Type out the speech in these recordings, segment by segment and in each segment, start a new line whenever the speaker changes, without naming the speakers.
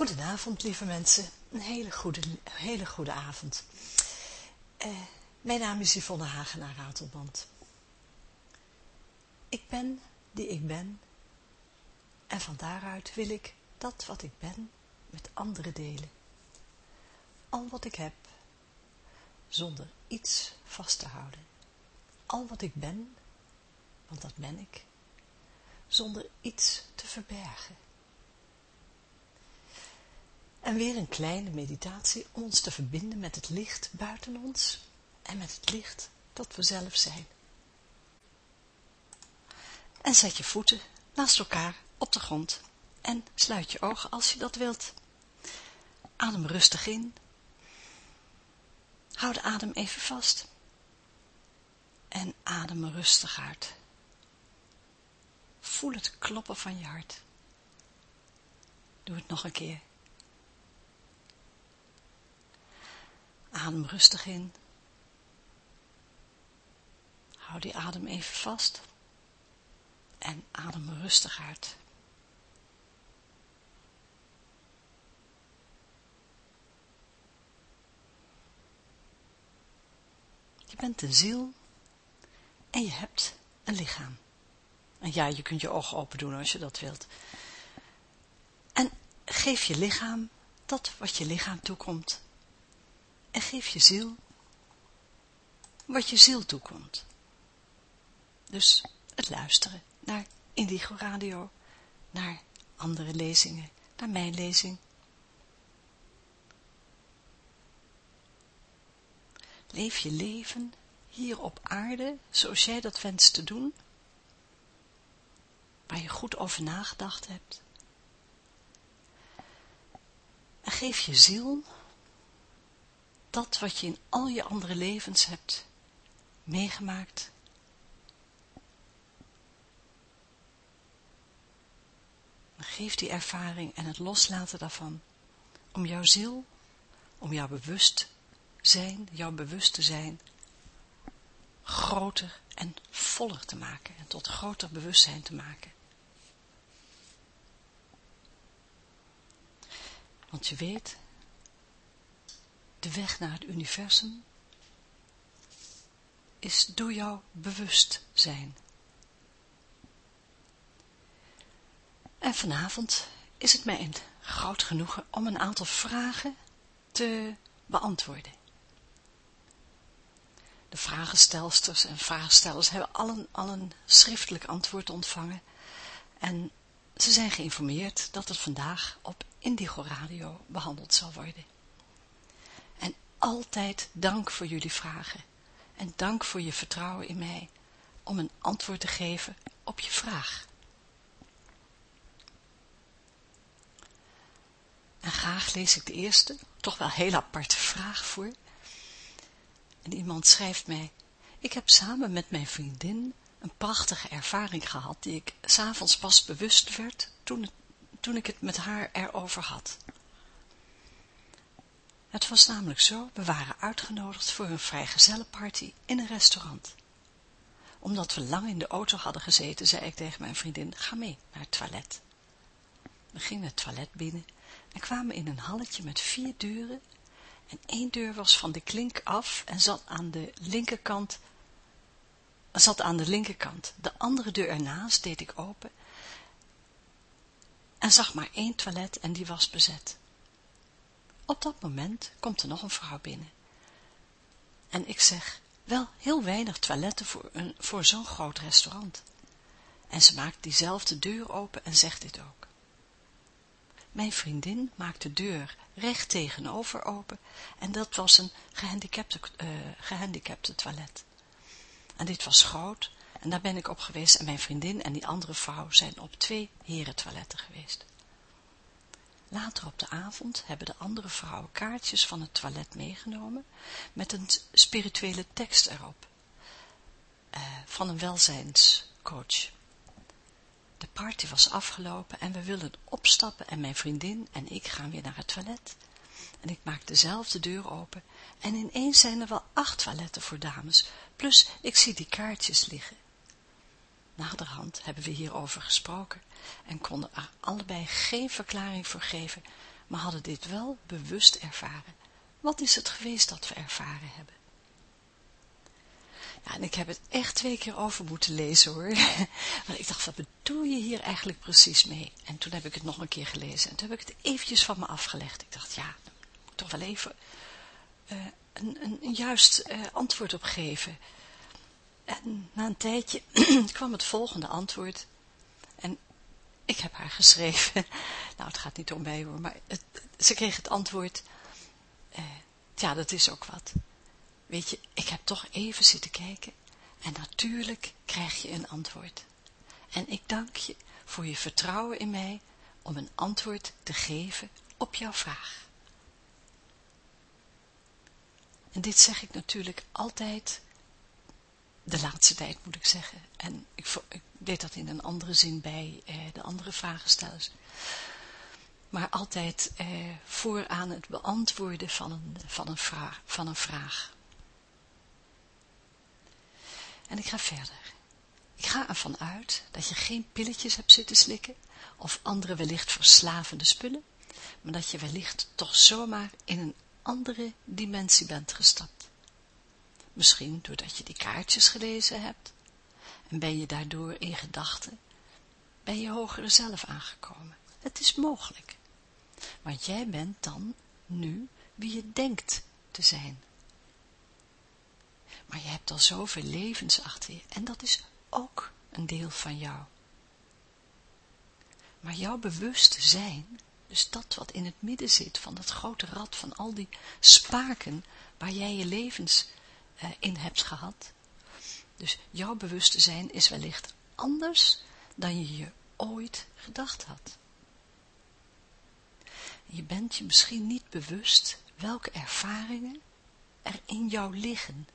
Goedenavond, lieve mensen. Een hele goede, hele goede avond. Uh, mijn naam is Yvonne Hagenaar Ratelband. Ik ben die ik ben. En van daaruit wil ik dat wat ik ben met anderen delen. Al wat ik heb, zonder iets vast te houden. Al wat ik ben, want dat ben ik, zonder iets te verbergen. En weer een kleine meditatie om ons te verbinden met het licht buiten ons en met het licht dat we zelf zijn. En zet je voeten naast elkaar op de grond en sluit je ogen als je dat wilt. Adem rustig in. Hou de adem even vast. En adem rustig uit. Voel het kloppen van je hart. Doe het nog een keer. Adem rustig in. Hou die adem even vast. En adem rustig uit. Je bent een ziel en je hebt een lichaam. En ja, je kunt je ogen open doen als je dat wilt. En geef je lichaam dat wat je lichaam toekomt en geef je ziel wat je ziel toekomt. Dus het luisteren naar Indigo Radio, naar andere lezingen, naar mijn lezing. Leef je leven hier op aarde zoals jij dat wenst te doen, waar je goed over nagedacht hebt. En geef je ziel dat wat je in al je andere levens hebt meegemaakt. Geef die ervaring en het loslaten daarvan om jouw ziel, om jouw bewust zijn, jouw bewust te zijn, groter en voller te maken en tot groter bewustzijn te maken. Want je weet, de weg naar het universum is door jouw bewustzijn. En vanavond is het mij een groot genoegen om een aantal vragen te beantwoorden. De vragenstelsters en vragenstellers hebben allen al een schriftelijk antwoord ontvangen en ze zijn geïnformeerd dat het vandaag op Indigo Radio behandeld zal worden altijd dank voor jullie vragen en dank voor je vertrouwen in mij om een antwoord te geven op je vraag. En graag lees ik de eerste, toch wel heel aparte vraag voor. En iemand schrijft mij, ik heb samen met mijn vriendin een prachtige ervaring gehad, die ik s'avonds pas bewust werd toen, toen ik het met haar erover had. Het was namelijk zo, we waren uitgenodigd voor een vrijgezellenparty in een restaurant. Omdat we lang in de auto hadden gezeten, zei ik tegen mijn vriendin, ga mee naar het toilet. We gingen het toilet binnen en kwamen in een halletje met vier deuren en één deur was van de klink af en zat aan de linkerkant, zat aan de linkerkant. De andere deur ernaast deed ik open en zag maar één toilet en die was bezet. Op dat moment komt er nog een vrouw binnen. En ik zeg, wel heel weinig toiletten voor, een, voor zo'n groot restaurant. En ze maakt diezelfde deur open en zegt dit ook. Mijn vriendin maakt de deur recht tegenover open en dat was een gehandicapte, uh, gehandicapte toilet. En dit was groot en daar ben ik op geweest en mijn vriendin en die andere vrouw zijn op twee herentoiletten geweest. Later op de avond hebben de andere vrouwen kaartjes van het toilet meegenomen met een spirituele tekst erop uh, van een welzijnscoach. De party was afgelopen en we wilden opstappen en mijn vriendin en ik gaan weer naar het toilet. En ik maak dezelfde deur open en ineens zijn er wel acht toiletten voor dames, plus ik zie die kaartjes liggen. Naderhand hebben we hierover gesproken en konden er allebei geen verklaring voor geven maar hadden dit wel bewust ervaren. Wat is het geweest dat we ervaren hebben? Ja, en ik heb het echt twee keer over moeten lezen hoor. Want ik dacht, wat bedoel je hier eigenlijk precies mee? En toen heb ik het nog een keer gelezen. En toen heb ik het eventjes van me afgelegd. Ik dacht, ja, daar moet toch wel even uh, een, een, juist uh, antwoord op geven. Na een tijdje kwam het volgende antwoord. En ik heb haar geschreven. Nou, het gaat niet om mij hoor, maar ze kreeg het antwoord. Uh, ja, dat is ook wat. Weet je, ik heb toch even zitten kijken en natuurlijk krijg je een antwoord. En ik dank je voor je vertrouwen in mij om een antwoord te geven op jouw vraag. En dit zeg ik natuurlijk altijd, de laatste tijd moet ik zeggen. En ik, ik deed dat in een andere zin bij eh, de andere vragenstellers. Maar altijd eh, vooraan het beantwoorden van een, van, een vraag, van een vraag. En ik ga verder. Ik ga ervan uit dat je geen pilletjes hebt zitten slikken, of andere wellicht verslavende spullen, maar dat je wellicht toch zomaar in een andere dimensie bent gestapt. Misschien doordat je die kaartjes gelezen hebt, en ben je daardoor in gedachten bij je hogere zelf aangekomen. Het is mogelijk, want jij bent dan nu wie je denkt te zijn. Maar je hebt al zoveel levens achter je en dat is ook een deel van jou. Maar jouw bewuste zijn, dus dat wat in het midden zit van dat grote rad van al die spaken waar jij je levens in hebt gehad. Dus jouw bewuste zijn is wellicht anders dan je je ooit gedacht had. Je bent je misschien niet bewust welke ervaringen er in jou liggen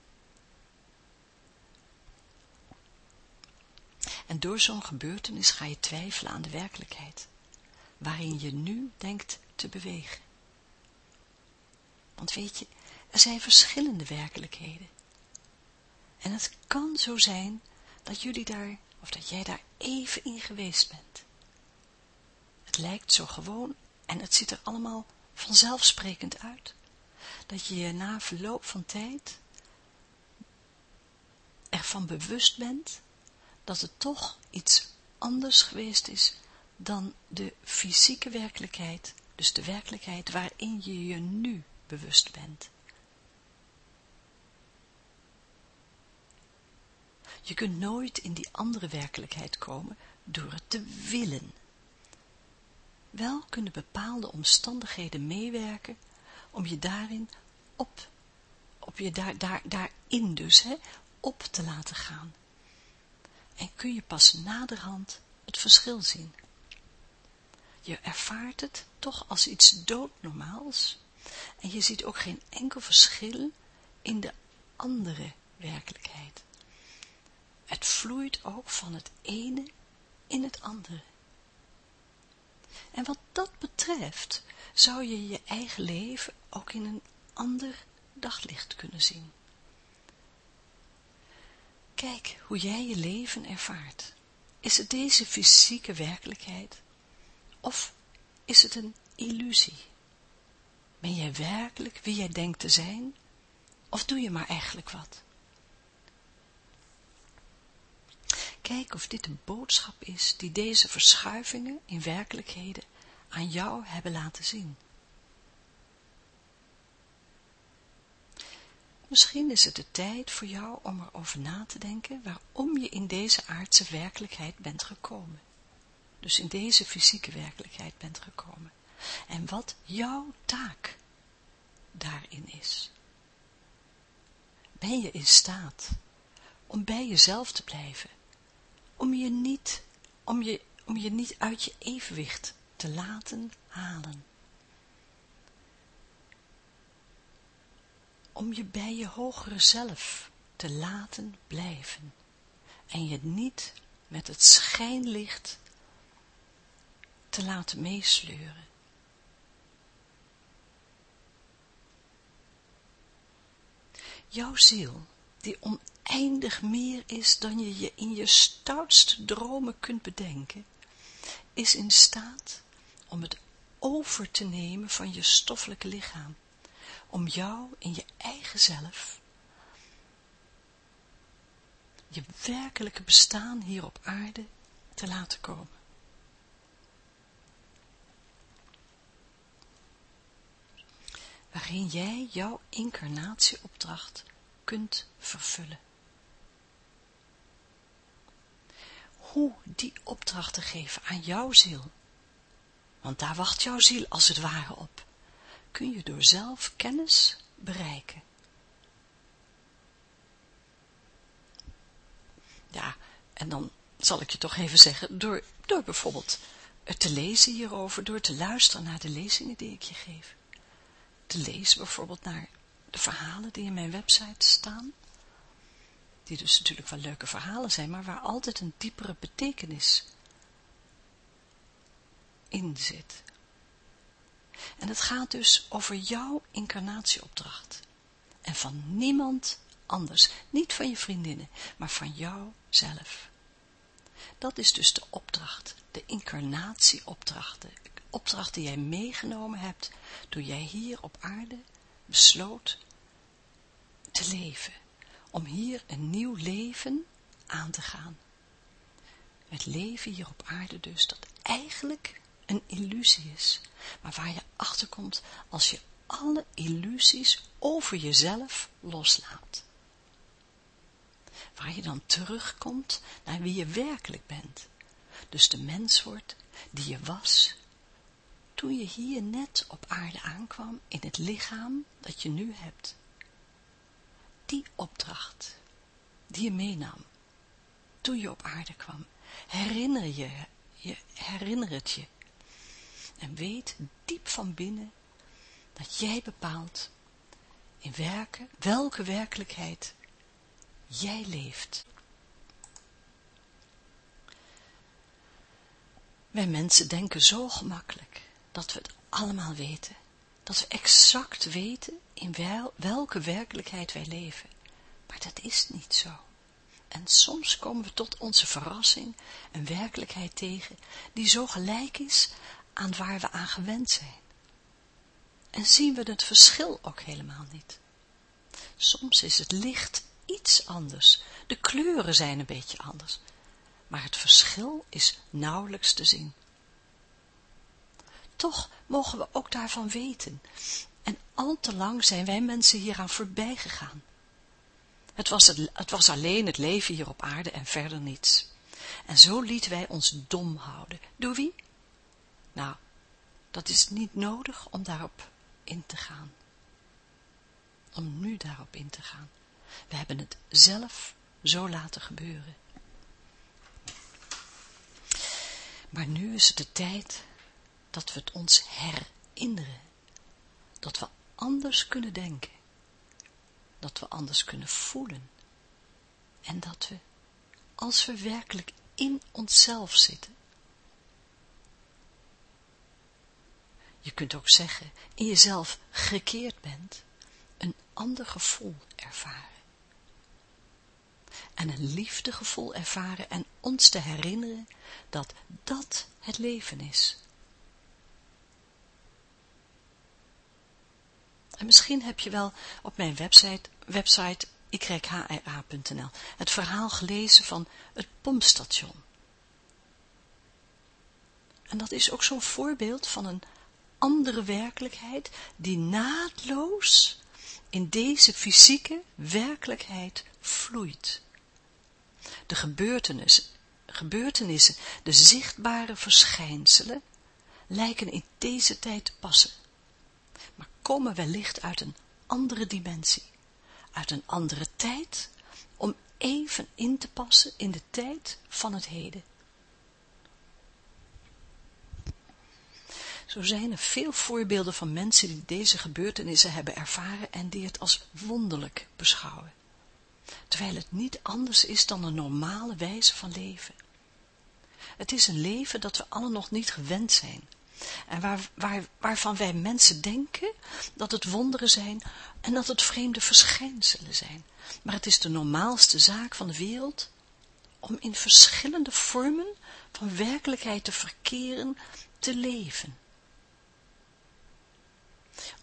En door zo'n gebeurtenis ga je twijfelen aan de werkelijkheid, waarin je nu denkt te bewegen. Want weet je, er zijn verschillende werkelijkheden. En het kan zo zijn dat jullie daar, of dat jij daar even in geweest bent. Het lijkt zo gewoon en het ziet er allemaal vanzelfsprekend uit, dat je je na verloop van tijd ervan bewust bent dat het toch iets anders geweest is dan de fysieke werkelijkheid, dus de werkelijkheid waarin je je nu bewust bent. Je kunt nooit in die andere werkelijkheid komen door het te willen. Wel kunnen bepaalde omstandigheden meewerken om je daarin op, op je daar, daar, daarin dus, hè, op te laten gaan en kun je pas naderhand het verschil zien. Je ervaart het toch als iets doodnormaals en je ziet ook geen enkel verschil in de andere werkelijkheid. Het vloeit ook van het ene in het andere. En wat dat betreft, zou je je eigen leven ook in een ander daglicht kunnen zien. Kijk hoe jij je leven ervaart. Is het deze fysieke werkelijkheid? Of is het een illusie? Ben jij werkelijk wie jij denkt te zijn? Of doe je maar eigenlijk wat? Kijk of dit een boodschap is die deze verschuivingen in werkelijkheden aan jou hebben laten zien. Misschien is het de tijd voor jou om erover na te denken waarom je in deze aardse werkelijkheid bent gekomen. Dus in deze fysieke werkelijkheid bent gekomen. En wat jouw taak daarin is. Ben je in staat om bij jezelf te blijven, om je niet, om je, om je niet uit je evenwicht te laten halen. om je bij je hogere zelf te laten blijven en je niet met het schijnlicht te laten meesleuren. Jouw ziel, die oneindig meer is dan je je in je stoutste dromen kunt bedenken, is in staat om het over te nemen van je stoffelijke lichaam, om jou in je eigen zelf, je werkelijke bestaan hier op aarde te laten komen. Waarin jij jouw incarnatieopdracht kunt vervullen. Hoe die opdracht te geven aan jouw ziel, want daar wacht jouw ziel als het ware op, kun je door zelf kennis bereiken. Ja, en dan zal ik je toch even zeggen, door, door bijvoorbeeld te lezen hierover, door te luisteren naar de lezingen die ik je geef. Te lezen bijvoorbeeld naar de verhalen die in mijn website staan, die dus natuurlijk wel leuke verhalen zijn, maar waar altijd een diepere betekenis in zit. En het gaat dus over jouw incarnatieopdracht. En van niemand anders. Niet van je vriendinnen, maar van jouzelf. Dat is dus de opdracht, de incarnatieopdracht, de opdracht die jij meegenomen hebt, toen jij hier op aarde besloot te leven, om hier een nieuw leven aan te gaan. Het leven hier op aarde dus, dat eigenlijk een illusie is, maar waar je achterkomt als je alle illusies over jezelf loslaat. Waar je dan terugkomt naar wie je werkelijk bent. Dus de mens wordt die je was toen je hier net op aarde aankwam in het lichaam dat je nu hebt. Die opdracht die je meenam toen je op aarde kwam, herinner je, je herinner het je. En weet diep van binnen dat jij bepaalt in werken, welke werkelijkheid jij leeft. Wij mensen denken zo gemakkelijk dat we het allemaal weten, dat we exact weten in welke werkelijkheid wij leven. Maar dat is niet zo. En soms komen we tot onze verrassing een werkelijkheid tegen die zo gelijk is aan waar we aan gewend zijn. En zien we het verschil ook helemaal niet. Soms is het licht iets anders, de kleuren zijn een beetje anders, maar het verschil is nauwelijks te zien. Toch mogen we ook daarvan weten, en al te lang zijn wij mensen hieraan voorbij gegaan. Het was, het, het was alleen het leven hier op aarde en verder niets. En zo lieten wij ons dom houden. Door wie? Nou, dat is niet nodig om daarop in te gaan. Om nu daarop in te gaan. We hebben het zelf zo laten gebeuren. Maar nu is het de tijd dat we het ons herinneren. Dat we anders kunnen denken. Dat we anders kunnen voelen. En dat we, als we werkelijk in onszelf zitten, je kunt ook zeggen, in jezelf gekeerd bent, een ander gevoel ervaren. En een liefdegevoel ervaren en ons te herinneren dat dat het leven is. En misschien heb je wel op mijn website, website yhra.nl het verhaal gelezen van het pompstation. En dat is ook zo'n voorbeeld van een andere werkelijkheid die naadloos in deze fysieke werkelijkheid vloeit. De gebeurtenissen, gebeurtenissen, de zichtbare verschijnselen, lijken in deze tijd te passen, maar komen wellicht uit een andere dimensie, uit een andere tijd, om even in te passen in de tijd van het heden. Zo zijn er veel voorbeelden van mensen die deze gebeurtenissen hebben ervaren en die het als wonderlijk beschouwen. Terwijl het niet anders is dan een normale wijze van leven. Het is een leven dat we allen nog niet gewend zijn. En waar, waar, waarvan wij mensen denken dat het wonderen zijn en dat het vreemde verschijnselen zijn. Maar het is de normaalste zaak van de wereld om in verschillende vormen van werkelijkheid te verkeren, te leven.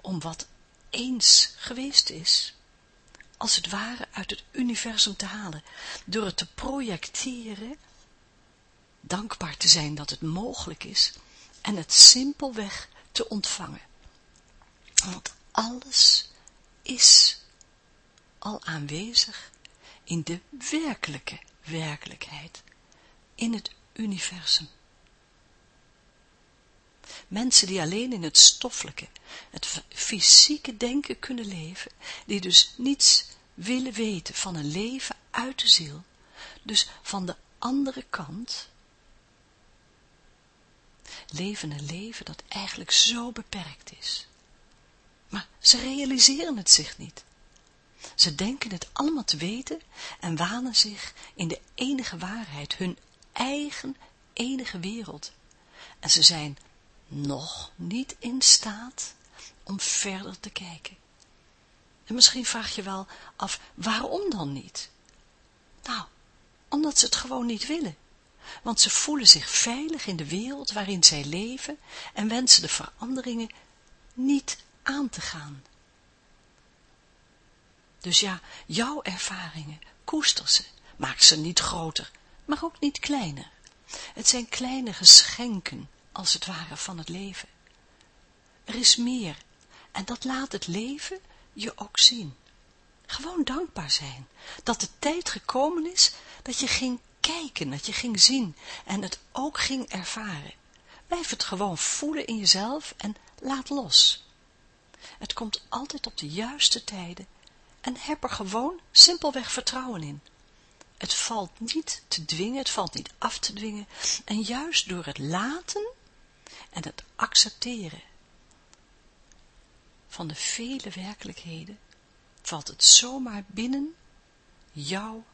om wat eens geweest is, als het ware uit het universum te halen, door het te projecteren, dankbaar te zijn dat het mogelijk is en het simpelweg te ontvangen. Want alles is al aanwezig in de werkelijke werkelijkheid, in het universum. Mensen die alleen in het stoffelijke, het fysieke denken kunnen leven, die dus niets willen weten van een leven uit de ziel, dus van de andere kant, leven een leven dat eigenlijk zo beperkt is. Maar ze realiseren het zich niet. Ze denken het allemaal te weten en wanen zich in de enige waarheid, hun eigen enige wereld. En ze zijn nog niet in staat om verder te kijken. En misschien vraag je wel af, waarom dan niet? Nou, omdat ze het gewoon niet willen. Want ze voelen zich veilig in de wereld waarin zij leven en wensen de veranderingen niet aan te gaan. Dus ja, jouw ervaringen, koester ze, maak ze niet groter, maar ook niet kleiner. Het zijn kleine geschenken, als het ware, van het leven. Er is meer, en dat laat het leven je ook zien. Gewoon dankbaar zijn, dat de tijd gekomen is, dat je ging kijken, dat je ging zien, en het ook ging ervaren. Blijf het gewoon voelen in jezelf en laat los. Het komt altijd op de juiste tijden en heb er gewoon simpelweg vertrouwen in. Het valt niet te dwingen, het valt niet af te dwingen. En juist door het laten en het accepteren van de vele werkelijkheden, valt het zomaar binnen jouw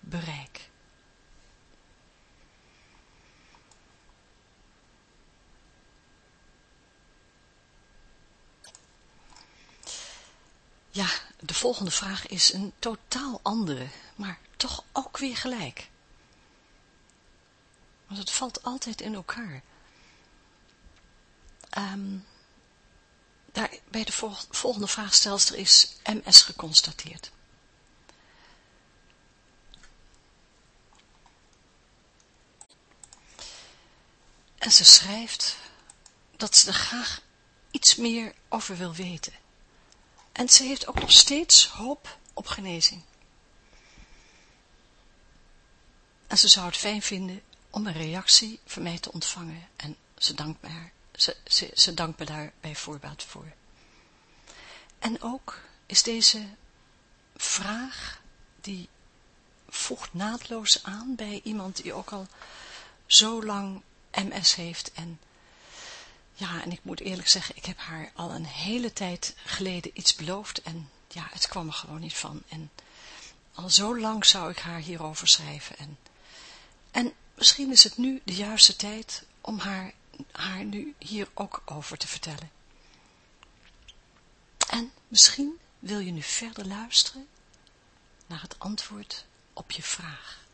bereik. Ja, de volgende vraag is een totaal andere, maar toch ook weer gelijk. Want het valt altijd in elkaar. Daar, bij de volgende vraagstelster is MS geconstateerd. En ze schrijft dat ze er graag iets meer over wil weten. En ze heeft ook nog steeds hoop op genezing. En ze zou het fijn vinden om een reactie van mij te ontvangen. En ze dankt me, ze, ze, daar bij voorbaat voor. En ook is deze vraag, die voegt naadloos aan bij iemand die ook al zo lang MS heeft en ja, en ik moet eerlijk zeggen, ik heb haar al een hele tijd geleden iets beloofd en ja, het kwam er gewoon niet van. En al zo lang zou ik haar hierover schrijven. En, en misschien is het nu de juiste tijd om haar, haar nu hier ook over te vertellen. En misschien wil je nu verder luisteren naar het antwoord op je vraag.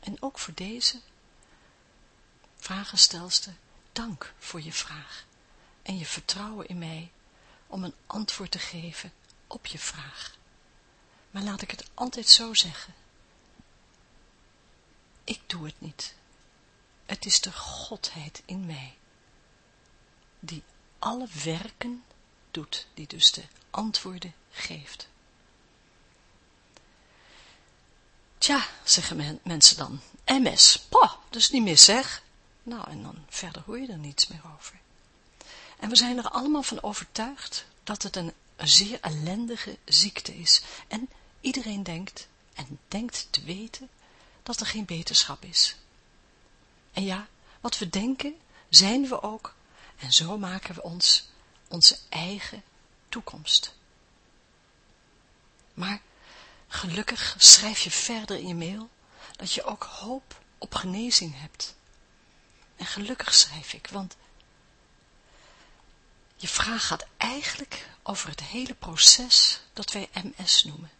En ook voor deze vragenstelster dank voor je vraag en je vertrouwen in mij om een antwoord te geven op je vraag. Maar laat ik het altijd zo zeggen. Ik doe het niet. Het is de Godheid in mij, die alle werken doet, die dus de antwoorden geeft. Tja, zeggen mensen dan, MS, pah, dat is niet mis zeg. Nou, en dan verder hoor je er niets meer over. En we zijn er allemaal van overtuigd dat het een zeer ellendige ziekte is. En iedereen denkt, en denkt te weten, dat er geen beterschap is. En ja, wat we denken, zijn we ook, en zo maken we ons onze eigen toekomst. Maar gelukkig schrijf je verder in je mail, dat je ook hoop op genezing hebt. En gelukkig schrijf ik, want je vraag gaat eigenlijk over het hele proces dat wij MS noemen.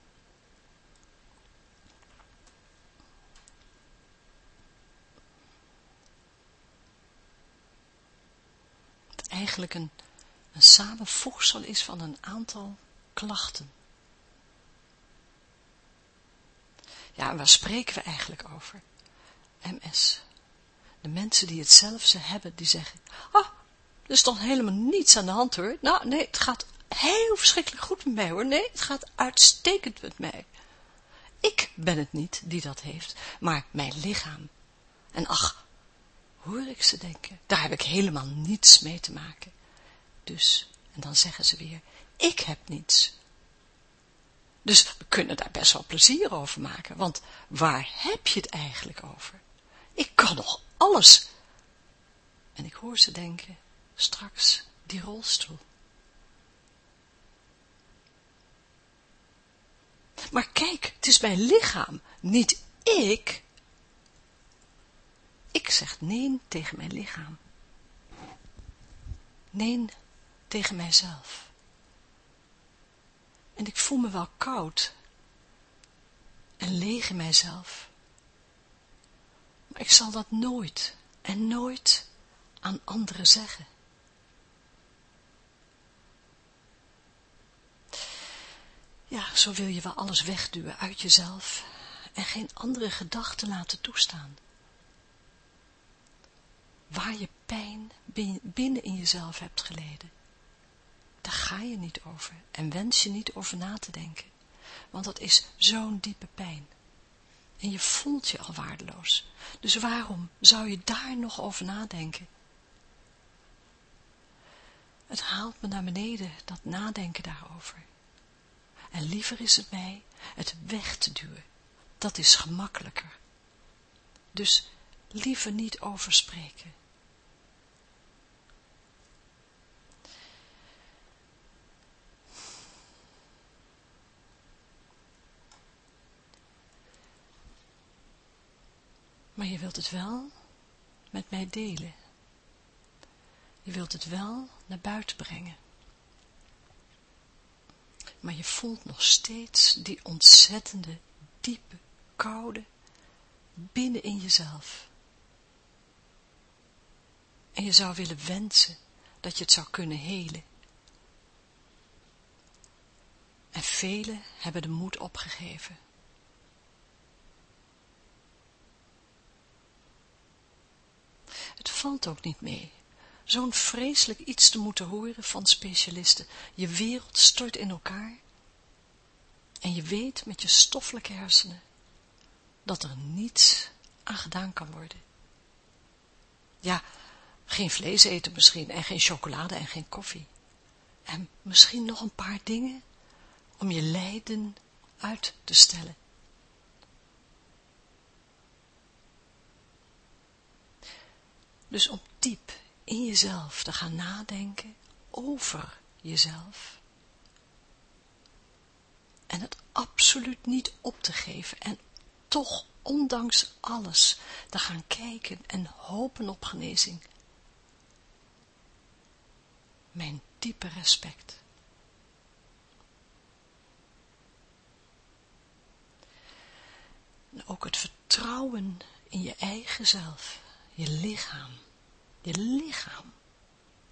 Eigenlijk een een samenvoegsel is van een aantal klachten. Ja, en waar spreken we eigenlijk over? MS. De mensen die hetzelfde hebben, die zeggen, ah, er is toch helemaal niets aan de hand hoor. Nou, nee, het gaat heel verschrikkelijk goed met mij hoor. Nee, het gaat uitstekend met mij. Ik ben het niet die dat heeft, maar mijn lichaam. En ach, hoor ik ze denken, daar heb ik helemaal niets mee te maken. Dus, en dan zeggen ze weer, ik heb niets. Dus we kunnen daar best wel plezier over maken, want waar heb je het eigenlijk over? Ik kan nog alles. En ik hoor ze denken, straks die rolstoel. Maar kijk, het is mijn lichaam, niet ik. Ik zeg nee tegen mijn lichaam. Nee tegen mijzelf. En ik voel me wel koud en leeg in mijzelf. Ik zal dat nooit en nooit aan anderen zeggen. Ja, zo wil je wel alles wegduwen uit jezelf en geen andere gedachten laten toestaan. Waar je pijn binnen in jezelf hebt geleden, daar ga je niet over en wens je niet over na te denken, want dat is zo'n diepe pijn. En je voelt je al waardeloos. Dus waarom zou je daar nog over nadenken? Het haalt me naar beneden, dat nadenken daarover. En liever is het mij het weg te duwen. Dat is gemakkelijker. Dus liever niet over spreken. Maar je wilt het wel met mij delen. Je wilt het wel naar buiten brengen. Maar je voelt nog steeds die ontzettende, diepe, koude binnen in jezelf. En je zou willen wensen dat je het zou kunnen helen. En velen hebben de moed opgegeven. Het valt ook niet mee zo'n vreselijk iets te moeten horen van specialisten. Je wereld stort in elkaar en je weet met je stoffelijke hersenen dat er niets aan gedaan kan worden. Ja, geen vlees eten misschien en geen chocolade en geen koffie. En misschien nog een paar dingen om je lijden uit te stellen. Dus om diep in jezelf te gaan nadenken over jezelf. En het absoluut niet op te geven en toch ondanks alles te gaan kijken en hopen op genezing. Mijn diepe respect. En ook het vertrouwen in je eigen zelf, je lichaam je lichaam,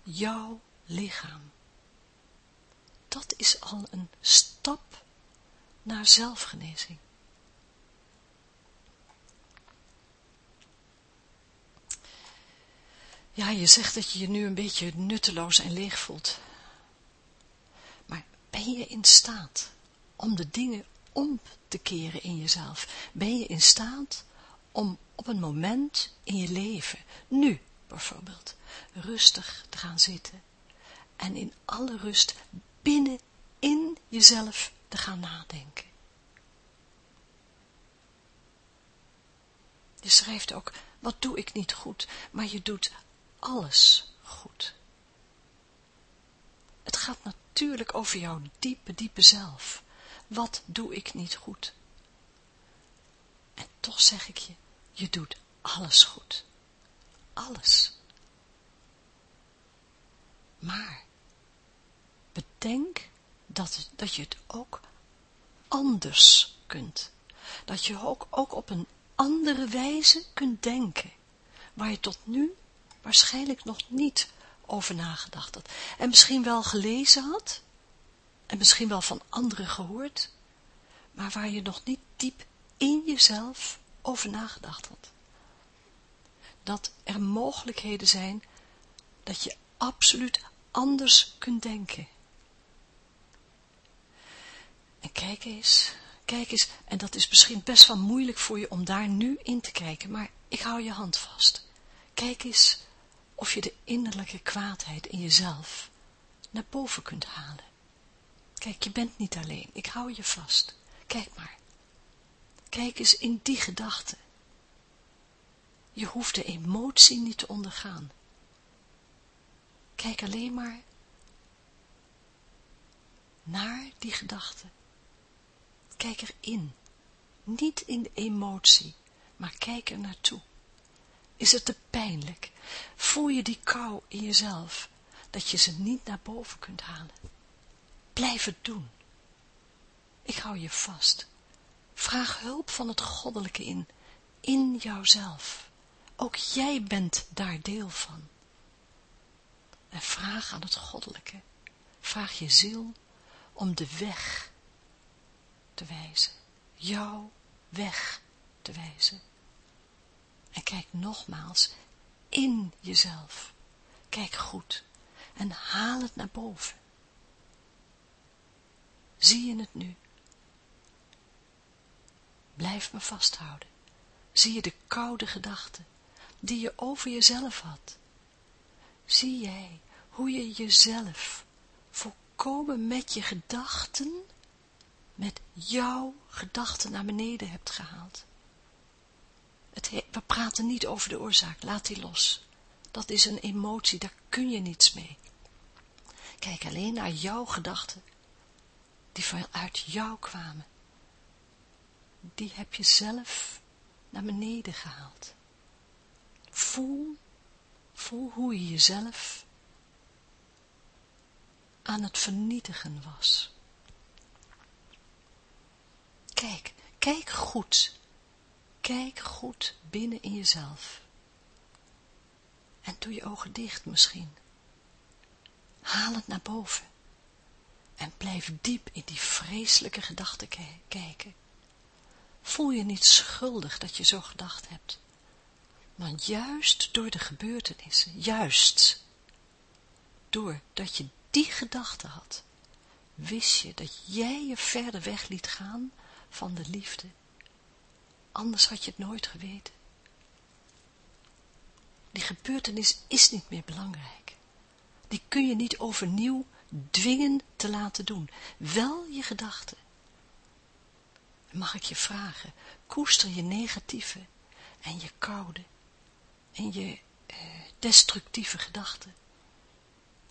jouw lichaam. Dat is al een stap naar zelfgenezing. Ja, je zegt dat je je nu een beetje nutteloos en leeg voelt. Maar ben je in staat om de dingen om te keren in jezelf? Ben je in staat om op een moment in je leven, nu, bijvoorbeeld, rustig te gaan zitten en in alle rust binnen in jezelf te gaan nadenken. Je schrijft ook, wat doe ik niet goed, maar je doet alles goed. Het gaat natuurlijk over jouw diepe, diepe zelf. Wat doe ik niet goed? En toch zeg ik je, je doet alles goed alles. Maar bedenk dat, dat je het ook anders kunt. Dat je ook, ook op een andere wijze kunt denken, waar je tot nu waarschijnlijk nog niet over nagedacht had. En misschien wel gelezen had. En misschien wel van anderen gehoord. Maar waar je nog niet diep in jezelf over nagedacht had. Dat er mogelijkheden zijn dat je absoluut anders kunt denken. En kijk eens, kijk eens, en dat is misschien best wel moeilijk voor je om daar nu in te kijken, maar ik hou je hand vast. Kijk eens of je de innerlijke kwaadheid in jezelf naar boven kunt halen. Kijk, je bent niet alleen, ik hou je vast. Kijk maar. Kijk eens in die gedachte. Je hoeft de emotie niet te ondergaan. Kijk alleen maar naar die gedachte. Kijk erin. Niet in de emotie, maar kijk er naartoe. Is het te pijnlijk? Voel je die kou in jezelf, dat je ze niet naar boven kunt halen? Blijf het doen. Ik hou je vast. Vraag hulp van het goddelijke in, in jouzelf. Ook jij bent daar deel van. En vraag aan het goddelijke, vraag je ziel om de weg te wijzen, jouw weg te wijzen. En kijk nogmaals in jezelf. Kijk goed en haal het naar boven. Zie je het nu? Blijf me vasthouden. Zie je de koude gedachten die je over jezelf had? Zie jij hoe je jezelf volkomen met je gedachten, met jouw gedachten naar beneden hebt gehaald? Het, we praten niet over de oorzaak, laat die los. Dat is een emotie, daar kun je niets mee. Kijk alleen naar jouw gedachten, die vanuit jou kwamen. Die heb je zelf naar beneden gehaald. Voel, voel hoe je jezelf aan het vernietigen was. Kijk, kijk goed Kijk goed binnen in jezelf. En doe je ogen dicht misschien. Haal het naar boven. En blijf diep in die vreselijke gedachten kijken. Voel je niet schuldig dat je zo gedacht hebt. Want juist door de gebeurtenissen, juist doordat je die gedachte had, wist je dat jij je verder weg liet gaan van de liefde anders had je het nooit geweten. Die gebeurtenis is niet meer belangrijk. Die kun je niet overnieuw dwingen te laten doen. Wel je gedachten. Mag ik je vragen, koester je negatieve en je koude en je eh, destructieve gedachten.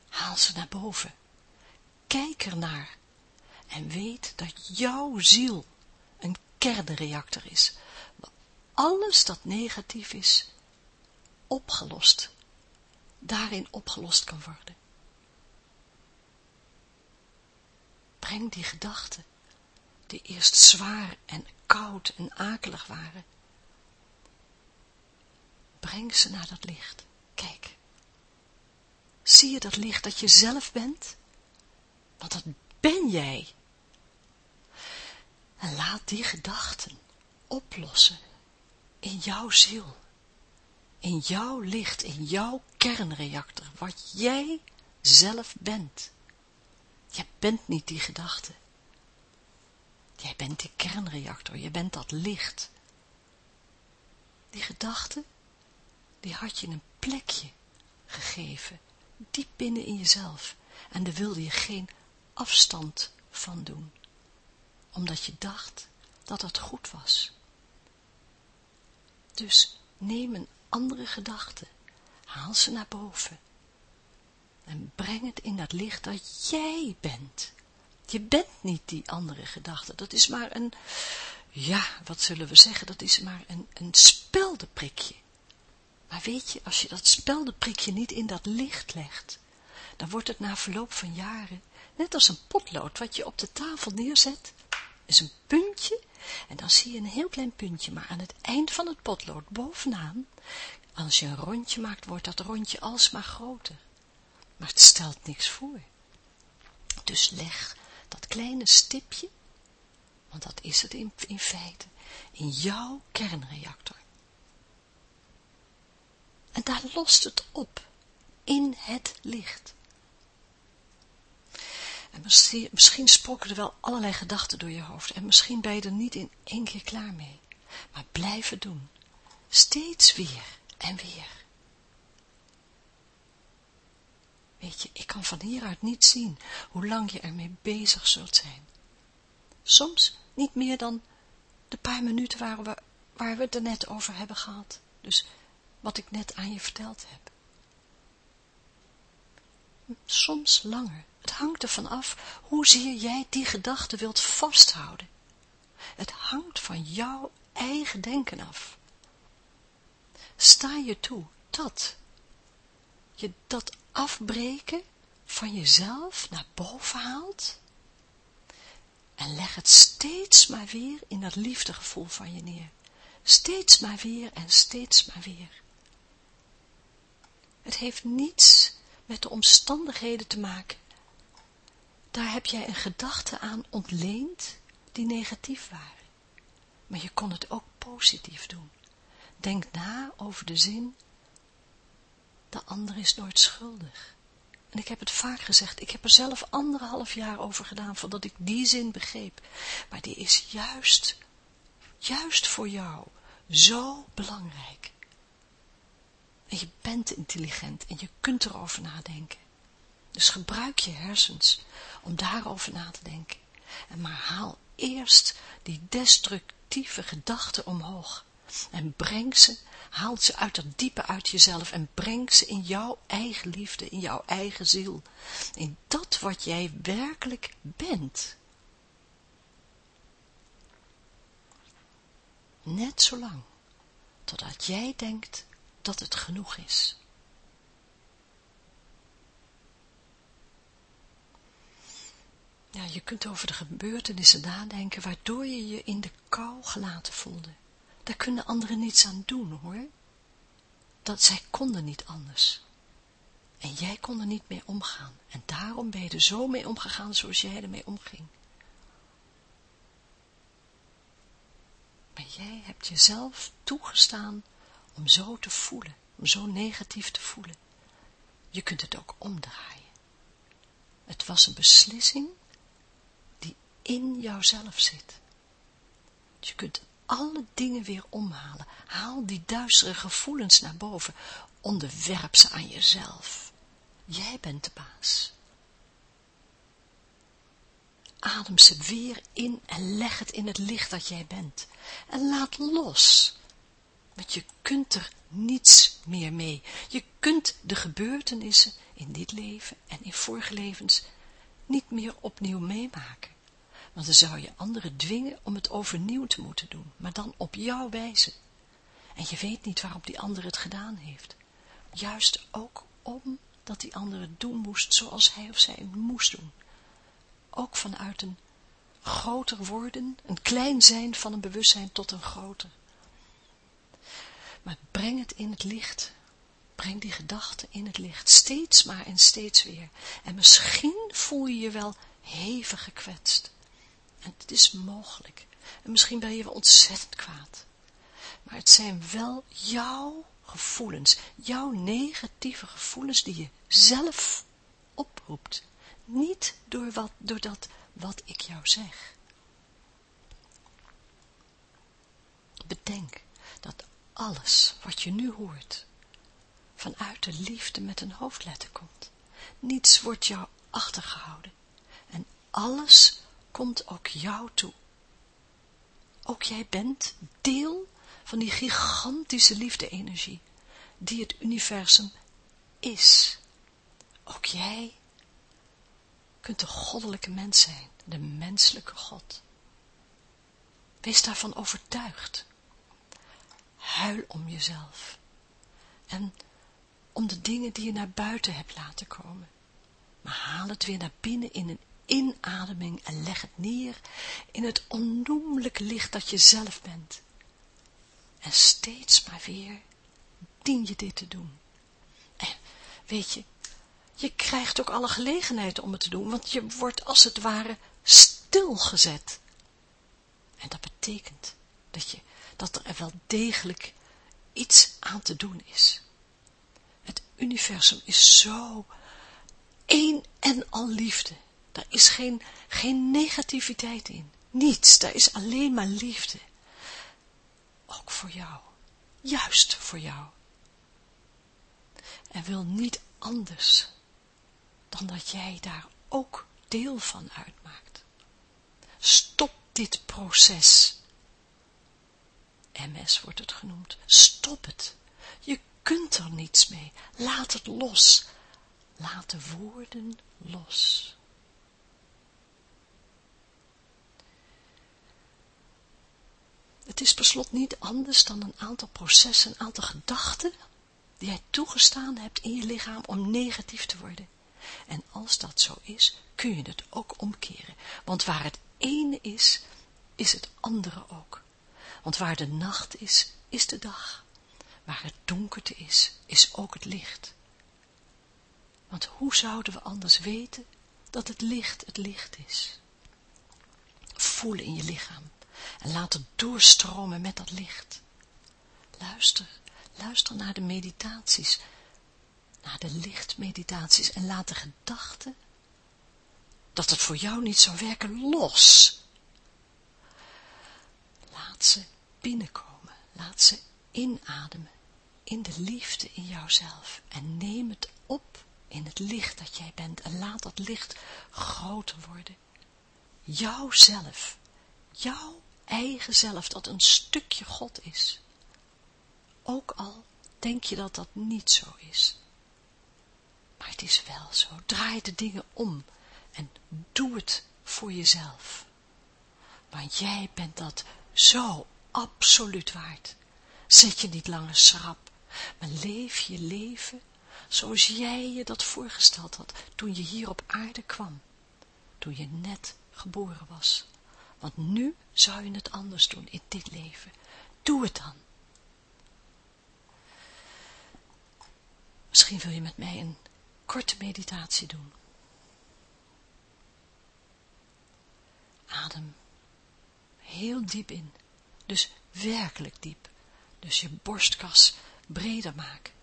Haal ze naar boven. Kijk ernaar en weet dat jouw ziel een kernreactor is, alles dat negatief is, opgelost, daarin opgelost kan worden. Breng die gedachten, die eerst zwaar en koud en akelig waren, breng ze naar dat licht. Kijk, zie je dat licht dat je zelf bent? Want dat ben jij. En laat die gedachten oplossen in jouw ziel, in jouw licht, in jouw kernreactor, wat jij zelf bent. Jij bent niet die gedachte. Jij bent die kernreactor, je bent dat licht. Die gedachte, die had je een plekje gegeven, diep binnen in jezelf, en daar wilde je geen afstand van doen, omdat je dacht dat dat goed was. Dus neem een andere gedachte, haal ze naar boven en breng het in dat licht dat jij bent. Je bent niet die andere gedachte, dat is maar een, ja, wat zullen we zeggen, dat is maar een, een speldenprikje. Maar weet je, als je dat speldenprikje niet in dat licht legt, dan wordt het na verloop van jaren, net als een potlood wat je op de tafel neerzet, is een puntje en dan zie je een heel klein puntje, maar aan het eind van het potlood bovenaan, als je een rondje maakt, wordt dat rondje alsmaar groter. maar het stelt niks voor. Dus leg dat kleine stipje, want dat is het in, in feite, in jouw kernreactor. En daar lost het op, in het licht. En misschien, misschien er wel allerlei gedachten door je hoofd en misschien ben je er niet in één keer klaar mee. Maar blijf het doen. Steeds weer en weer. Weet je, ik kan van hieruit niet zien hoe lang je ermee bezig zult zijn. Soms niet meer dan de paar minuten waar we, waar we het er net over hebben gehad. Dus wat ik net aan je verteld heb. Soms langer. Het hangt ervan af hoezeer jij die gedachte wilt vasthouden. Het hangt van jouw eigen denken af. Sta je toe dat je dat afbreken van jezelf naar boven haalt en leg het steeds maar weer in dat liefdegevoel van je neer. Steeds maar weer en steeds maar weer. Het heeft niets met de omstandigheden te maken. Daar heb jij een gedachte aan ontleend die negatief waren. Maar je kon het ook positief doen. Denk na over de zin, de ander is nooit schuldig. En ik heb het vaak gezegd, ik heb er zelf anderhalf jaar over gedaan, voordat ik die zin begreep. Maar die is juist, juist voor jou, zo belangrijk. En je bent intelligent en je kunt erover nadenken. Dus gebruik je hersens om daarover na te denken. En maar haal eerst die destructieve gedachten omhoog. En breng ze, haal ze uit dat diepe uit jezelf en breng ze in jouw eigen liefde, in jouw eigen ziel. In dat wat jij werkelijk bent. Net zolang, totdat jij denkt dat het genoeg is. Ja, je kunt over de gebeurtenissen nadenken waardoor je je in de kou gelaten voelde. Daar kunnen anderen niets aan doen, hoor. Dat zij konden niet anders. En jij kon er niet mee omgaan. En daarom ben je er zo mee omgegaan zoals jij ermee omging. Maar jij hebt jezelf toegestaan om zo te voelen, om zo negatief te voelen. Je kunt het ook omdraaien. Het was een beslissing die in jouzelf zit. Je kunt alle dingen weer omhalen. Haal die duistere gevoelens naar boven. Onderwerp ze aan jezelf. Jij bent de baas. Adem ze weer in en leg het in het licht dat jij bent. En laat los want je kunt er niets meer mee. Je kunt de gebeurtenissen in dit leven en in vorige levens niet meer opnieuw meemaken. Want dan zou je anderen dwingen om het overnieuw te moeten doen, maar dan op jouw wijze. En je weet niet waarom die ander het gedaan heeft. Juist ook omdat die ander het doen moest zoals hij of zij het moest doen. Ook vanuit een groter worden, een klein zijn van een bewustzijn tot een groter. Maar breng het in het licht. Breng die gedachten in het licht. Steeds maar en steeds weer. En misschien voel je je wel hevig gekwetst. Het is mogelijk. En misschien ben je wel ontzettend kwaad. Maar het zijn wel jouw gevoelens. Jouw negatieve gevoelens die je zelf oproept. Niet door, wat, door dat wat ik jou zeg. Bedenk dat alles wat je nu hoort, vanuit de liefde met een hoofdletter komt. Niets wordt jou achtergehouden. En alles komt ook jou toe. Ook jij bent deel van die gigantische liefde-energie, die het universum is. Ook jij kunt de goddelijke mens zijn, de menselijke God. Wees daarvan overtuigd huil om jezelf. En om de dingen die je naar buiten hebt laten komen. Maar haal het weer naar binnen in een inademing en leg het neer in het onnoemelijke licht dat je zelf bent. En steeds maar weer dien je dit te doen. En weet je, je krijgt ook alle gelegenheid om het te doen, want je wordt als het ware stilgezet. En dat betekent dat, je, dat er wel degelijk iets aan te doen is. Het universum is zo één en al liefde. Daar is geen, geen negativiteit in. Niets, daar is alleen maar liefde. Ook voor jou. Juist voor jou. En wil niet anders dan dat jij daar ook deel van uitmaakt. Stop dit proces. MS wordt het genoemd. Stop het. Je kunt er niets mee. Laat het los. Laat de woorden los. Het is per slot niet anders dan een aantal processen, een aantal gedachten die jij toegestaan hebt in je lichaam om negatief te worden. En als dat zo is, kun je het ook omkeren. Want waar het ene is, is het andere ook. Want waar de nacht is, is de dag. Waar het donkerte is, is ook het licht. Want hoe zouden we anders weten dat het licht het licht is? Voel in je lichaam en laat het doorstromen met dat licht. Luister, luister naar de meditaties, naar de lichtmeditaties en laat de gedachte dat het voor jou niet zou werken los. Laat ze binnenkomen, laat ze inademen in de liefde in jouzelf en neem het op in het licht dat jij bent en laat dat licht groter worden. Jouzelf, jouw eigen zelf, dat een stukje God is. Ook al denk je dat dat niet zo is. Maar het is wel zo. Draai de dingen om en doe het voor jezelf. Want jij bent dat zo absoluut waard. Zet je niet langer schrap, maar leef je leven zoals jij je dat voorgesteld had toen je hier op aarde kwam, toen je net geboren was. Want nu zou je het anders doen in dit leven. Doe het dan. Misschien wil je met mij een korte meditatie doen. Adem heel diep in, dus werkelijk diep. Dus je borstkas breder maken.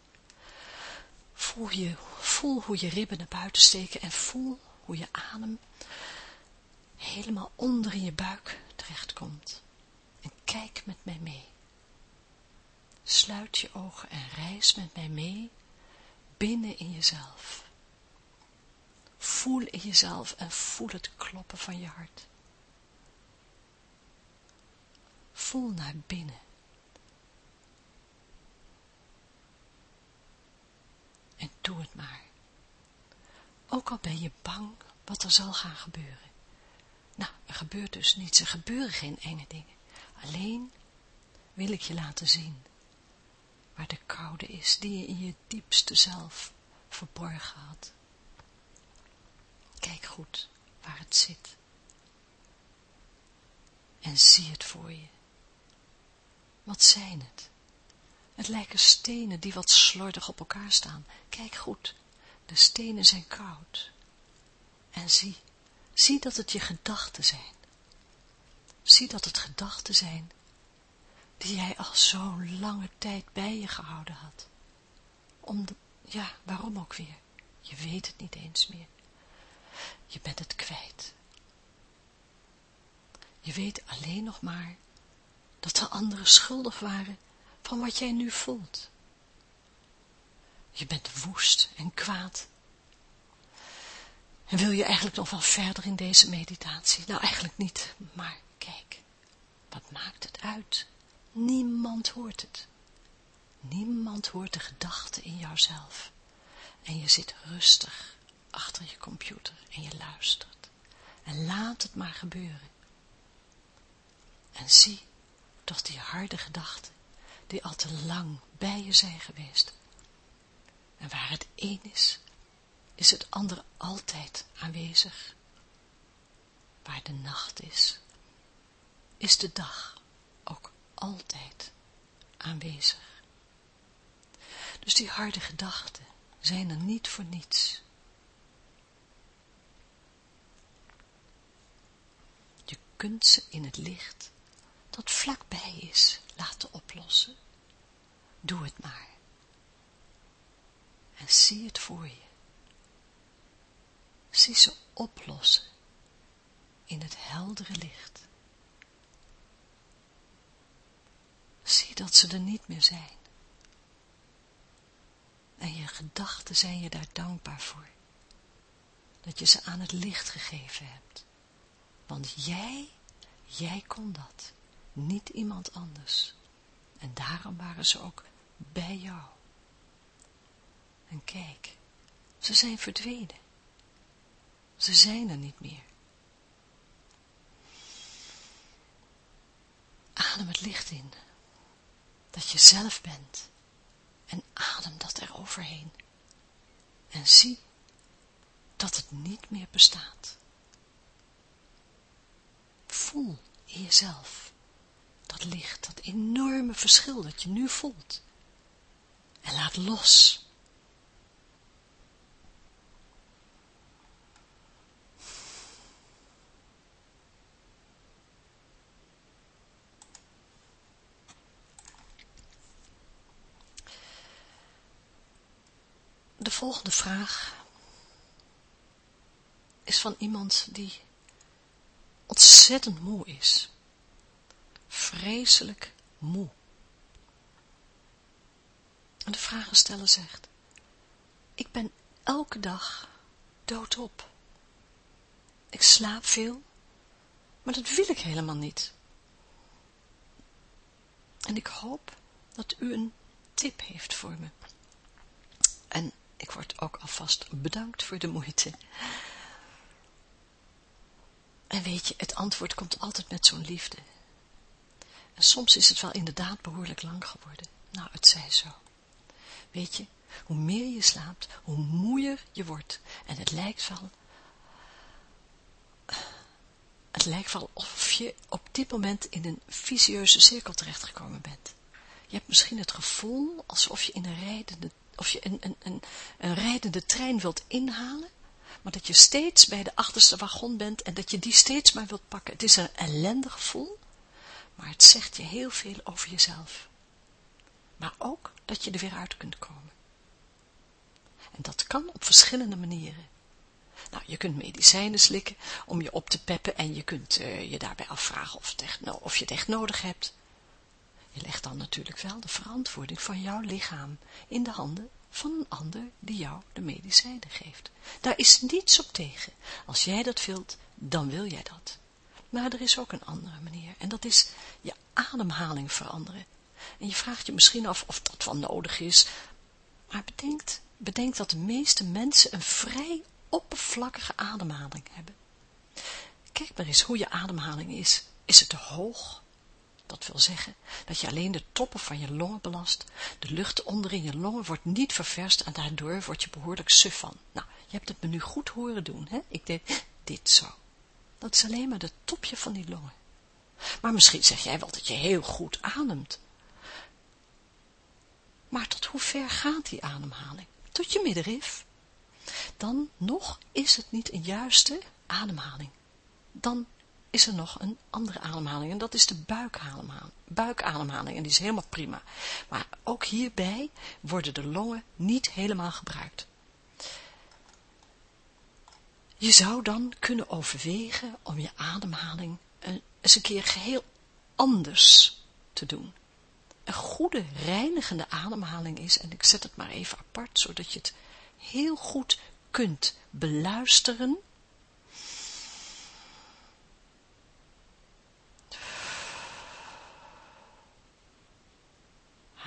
Voel, je, voel hoe je ribben naar buiten steken en voel hoe je adem helemaal onder in je buik terechtkomt. En kijk met mij mee. Sluit je ogen en reis met mij mee binnen in jezelf. Voel in jezelf en voel het kloppen van je hart. Voel naar binnen. En doe het maar. Ook al ben je bang wat er zal gaan gebeuren. Nou, er gebeurt dus niets, er gebeuren geen enge dingen. Alleen wil ik je laten zien waar de koude is die je in je diepste zelf verborgen had. Kijk goed waar het zit. En zie het voor je. Wat zijn het? Het lijken stenen die wat slordig op elkaar staan. Kijk goed, de stenen zijn koud. En zie, zie dat het je gedachten zijn. Zie dat het gedachten zijn die jij al zo'n lange tijd bij je gehouden had. Om de, ja, waarom ook weer? Je weet het niet eens meer. Je bent het kwijt. Je weet alleen nog maar dat de anderen schuldig waren van wat jij nu voelt. Je bent woest en kwaad. En wil je eigenlijk nog wel verder in deze meditatie? Nou, eigenlijk niet, maar kijk, wat maakt het uit? Niemand hoort het. Niemand hoort de gedachten in jouzelf. En je zit rustig achter je computer en je luistert. En laat het maar gebeuren. En zie toch die harde gedachten die al te lang bij je zijn geweest. En waar het een is, is het andere altijd aanwezig. Waar de nacht is, is de dag ook altijd aanwezig. Dus die harde gedachten zijn er niet voor niets. Je kunt ze in het licht dat vlakbij is laten oplossen. Doe het maar. En zie het voor je. Zie ze oplossen in het heldere licht. Zie dat ze er niet meer zijn. En je gedachten zijn je daar dankbaar voor. Dat je ze aan het licht gegeven hebt. Want jij, jij kon dat. Niet iemand anders. En daarom waren ze ook bij jou. En kijk, ze zijn verdwenen. Ze zijn er niet meer. Adem het licht in. Dat je zelf bent. En adem dat er overheen. En zie dat het niet meer bestaat. Voel in jezelf dat licht, dat enorme verschil dat je nu voelt. En laat los. De volgende vraag is van iemand die ontzettend moe is. Vreselijk moe. En de vragensteller zegt, ik ben elke dag doodop. Ik slaap veel, maar dat wil ik helemaal niet. En ik hoop dat u een tip heeft voor me. En ik word ook alvast bedankt voor de moeite. En weet je, het antwoord komt altijd met zo'n liefde. En soms is het wel inderdaad behoorlijk lang geworden. Nou, het zij zo. Weet je, hoe meer je slaapt, hoe moeier je wordt. En het lijkt wel... Het lijkt wel of je op dit moment in een visieuze cirkel terechtgekomen bent. Je hebt misschien het gevoel alsof je in een rijdende, of je een, een, een, een rijdende trein wilt inhalen, maar dat je steeds bij de achterste wagon bent en dat je die steeds maar wilt pakken. Het is een ellendig gevoel, maar het zegt je heel veel over jezelf. Maar ook dat je er weer uit kunt komen. En dat kan op verschillende manieren. Nou, je kunt medicijnen slikken om je op te peppen en je kunt uh, je daarbij afvragen of, echt, of je het echt nodig hebt. Je legt dan natuurlijk wel de verantwoording van jouw lichaam in de handen van een ander die jou de medicijnen geeft. Daar is niets op tegen. Als jij dat wilt, dan wil jij dat. Maar er is ook een andere manier en dat is je ademhaling veranderen. En je vraagt je misschien af of dat wel nodig is, maar bedenk, bedenk dat de meeste mensen een vrij oppervlakkige ademhaling hebben. Kijk maar eens hoe je ademhaling is. Is het te hoog? Dat wil zeggen dat je alleen de toppen van je longen belast. De lucht onderin je longen wordt niet ververst en daardoor word je behoorlijk suf van. Nou, je hebt het me nu goed horen doen, hè? Ik deed dit zo. Dat is alleen maar de topje van die longen. Maar misschien zeg jij wel dat je heel goed ademt. Maar tot hoe ver gaat die ademhaling? Tot je middenrif. Dan nog is het niet een juiste ademhaling. Dan is er nog een andere ademhaling en dat is de buikademhaling. buikademhaling en die is helemaal prima. Maar ook hierbij worden de longen niet helemaal gebruikt. Je zou dan kunnen overwegen om je ademhaling eens een keer geheel anders te doen. Een goede reinigende ademhaling is, en ik zet het maar even apart, zodat je het heel goed kunt beluisteren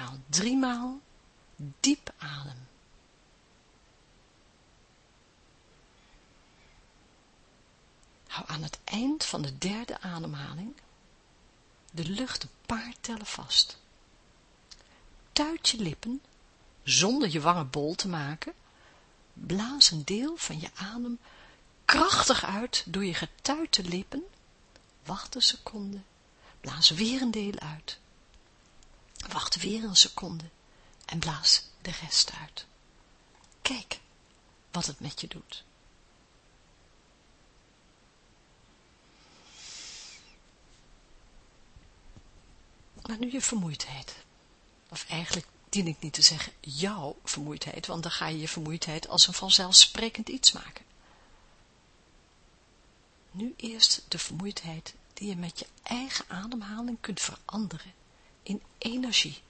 Haal driemaal diep adem. Hou aan het eind van de derde ademhaling de lucht een paar tellen vast. Tuit je lippen, zonder je wangen bol te maken, blaas een deel van je adem krachtig uit door je getuite lippen, wacht een seconde, blaas weer een deel uit. Wacht weer een seconde en blaas de rest uit. Kijk wat het met je doet. Maar nu je vermoeidheid. Of eigenlijk dien ik niet te zeggen jouw vermoeidheid, want dan ga je je vermoeidheid als een vanzelfsprekend iets maken. Nu eerst de vermoeidheid die je met je eigen ademhaling kunt veranderen in energie.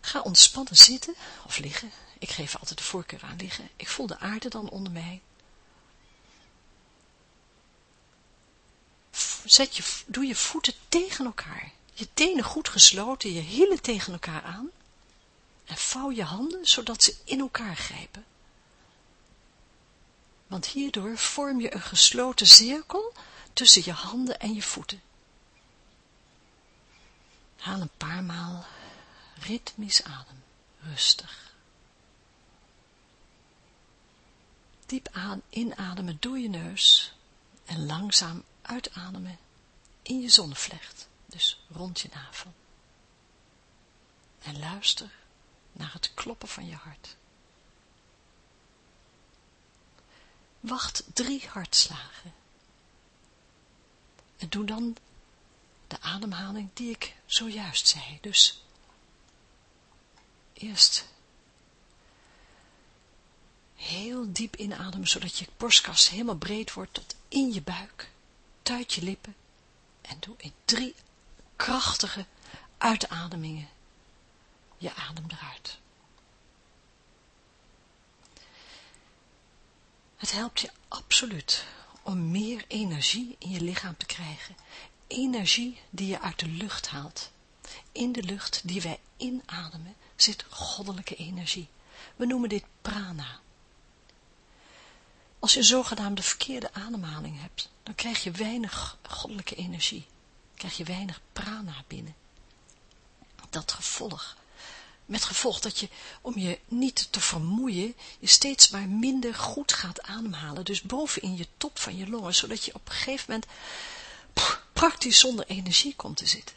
Ga ontspannen zitten of liggen. Ik geef altijd de voorkeur aan liggen. Ik voel de aarde dan onder mij. Zet je, doe je voeten tegen elkaar. Je tenen goed gesloten, je hielen tegen elkaar aan. En vouw je handen zodat ze in elkaar grijpen. Want hierdoor vorm je een gesloten cirkel tussen je handen en je voeten. Haal een paar maal ritmisch adem, rustig. Diep aan, inademen door je neus en langzaam uitademen in je zonnevlecht, dus rond je navel. En luister naar het kloppen van je hart. Wacht drie hartslagen. En doe dan de ademhaling die ik zojuist zei. Dus eerst heel diep inademen, zodat je borstkas helemaal breed wordt tot in je buik. Tuit je lippen en doe in drie krachtige uitademingen je adem eruit. Het helpt je absoluut om meer energie in je lichaam te krijgen. Energie die je uit de lucht haalt. In de lucht die wij inademen zit goddelijke energie. We noemen dit prana. Als je zogenaamde verkeerde ademhaling hebt, dan krijg je weinig goddelijke energie. krijg je weinig prana binnen. Dat gevolg met gevolg dat je, om je niet te vermoeien, je steeds maar minder goed gaat ademhalen. Dus bovenin je top van je longen, zodat je op een gegeven moment praktisch zonder energie komt te zitten.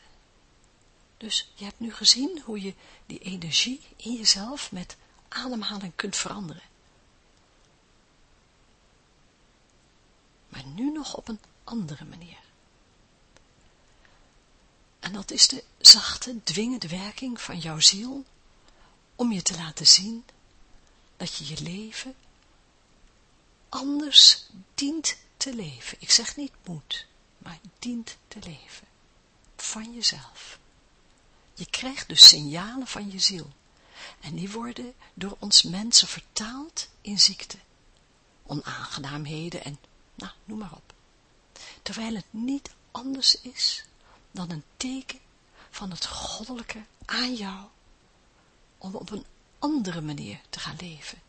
Dus je hebt nu gezien hoe je die energie in jezelf met ademhaling kunt veranderen. Maar nu nog op een andere manier. En dat is de zachte, dwingende werking van jouw ziel om je te laten zien dat je je leven anders dient te leven. Ik zeg niet moet, maar dient te leven. Van jezelf. Je krijgt dus signalen van je ziel. En die worden door ons mensen vertaald in ziekte, onaangenaamheden en, nou, noem maar op. Terwijl het niet anders is dan een teken van het goddelijke aan jou om op een andere manier te gaan leven.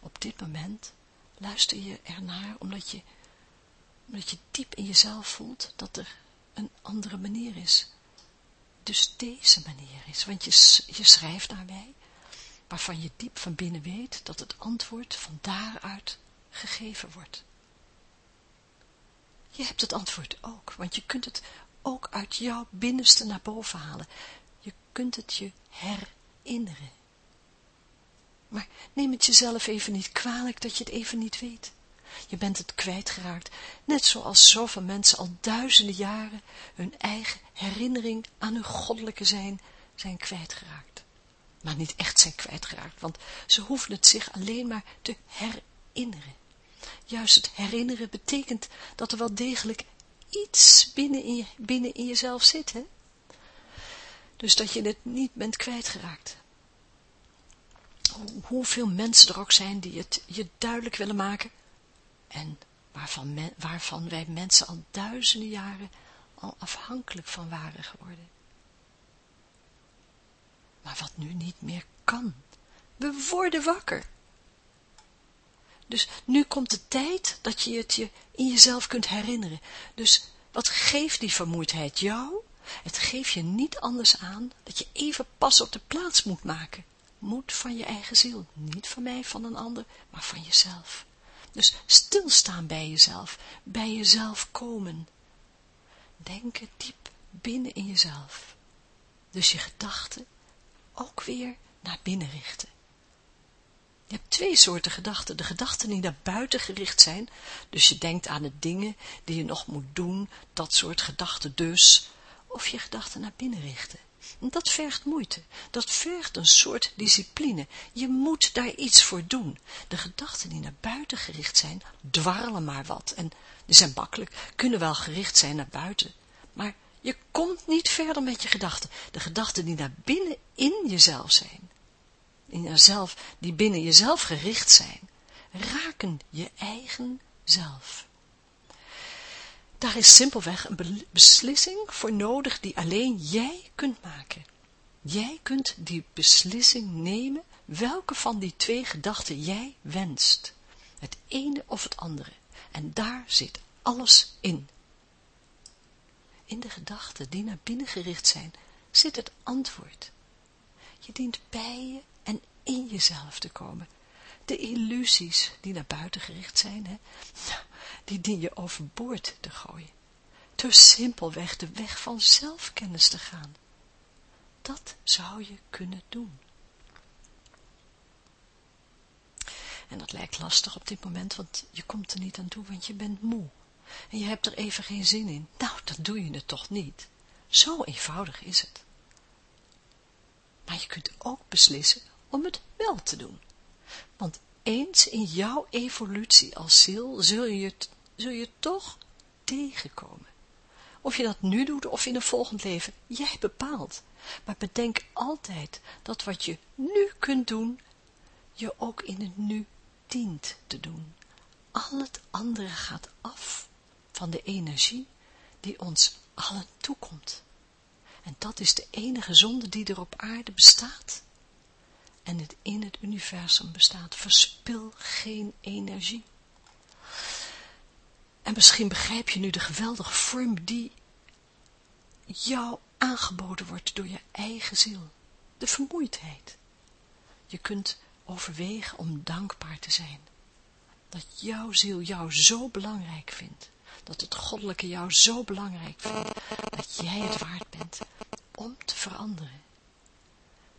Op dit moment luister je ernaar omdat je, omdat je diep in jezelf voelt dat er een andere manier is. Dus deze manier is, want je, je schrijft daarbij, waarvan je diep van binnen weet dat het antwoord van daaruit gegeven wordt. Je hebt het antwoord ook, want je kunt het ook uit jouw binnenste naar boven halen. Je kunt het je herinneren. Maar neem het jezelf even niet kwalijk dat je het even niet weet. Je bent het kwijtgeraakt, net zoals zoveel mensen al duizenden jaren hun eigen herinnering aan hun goddelijke zijn, zijn kwijtgeraakt. Maar niet echt zijn kwijtgeraakt, want ze hoeven het zich alleen maar te herinneren. Juist het herinneren betekent dat er wel degelijk iets binnen in, je, binnen in jezelf zit, hè? Dus dat je het niet bent kwijtgeraakt. Hoeveel mensen er ook zijn die het je duidelijk willen maken. En waarvan, waarvan wij mensen al duizenden jaren al afhankelijk van waren geworden. Maar wat nu niet meer kan. We worden wakker. Dus nu komt de tijd dat je het je in jezelf kunt herinneren. Dus wat geeft die vermoeidheid jou? Het geeft je niet anders aan dat je even pas op de plaats moet maken. Moet van je eigen ziel, niet van mij, van een ander, maar van jezelf. Dus stilstaan bij jezelf, bij jezelf komen. Denken diep binnen in jezelf. Dus je gedachten ook weer naar binnen richten. Je hebt twee soorten gedachten. De gedachten die naar buiten gericht zijn, dus je denkt aan de dingen die je nog moet doen, dat soort gedachten dus, of je gedachten naar binnen richten. Dat vergt moeite, dat vergt een soort discipline. Je moet daar iets voor doen. De gedachten die naar buiten gericht zijn, dwarrelen maar wat. En die zijn makkelijk, kunnen wel gericht zijn naar buiten. Maar je komt niet verder met je gedachten. De gedachten die naar binnen in jezelf zijn, in jezelf, die binnen jezelf gericht zijn, raken je eigen zelf. Daar is simpelweg een beslissing voor nodig die alleen jij kunt maken. Jij kunt die beslissing nemen welke van die twee gedachten jij wenst. Het ene of het andere. En daar zit alles in. In de gedachten die naar binnen gericht zijn, zit het antwoord. Je dient bij je en in jezelf te komen. De illusies die naar buiten gericht zijn, hè, die dien je overboord te gooien. Door simpelweg de weg van zelfkennis te gaan. Dat zou je kunnen doen. En dat lijkt lastig op dit moment, want je komt er niet aan toe, want je bent moe. En je hebt er even geen zin in. Nou, dan doe je het toch niet. Zo eenvoudig is het. Maar je kunt ook beslissen om het wel te doen. Want eens in jouw evolutie als ziel zul je, het, zul je toch tegenkomen. Of je dat nu doet of in een volgend leven, jij bepaalt. Maar bedenk altijd dat wat je nu kunt doen, je ook in het nu dient te doen. Al het andere gaat af van de energie die ons allen toekomt. En dat is de enige zonde die er op aarde bestaat en het in het universum bestaat. Verspil geen energie. En misschien begrijp je nu de geweldige vorm die jou aangeboden wordt door je eigen ziel. De vermoeidheid. Je kunt overwegen om dankbaar te zijn. Dat jouw ziel jou zo belangrijk vindt. Dat het goddelijke jou zo belangrijk vindt. Dat jij het waard bent om te veranderen.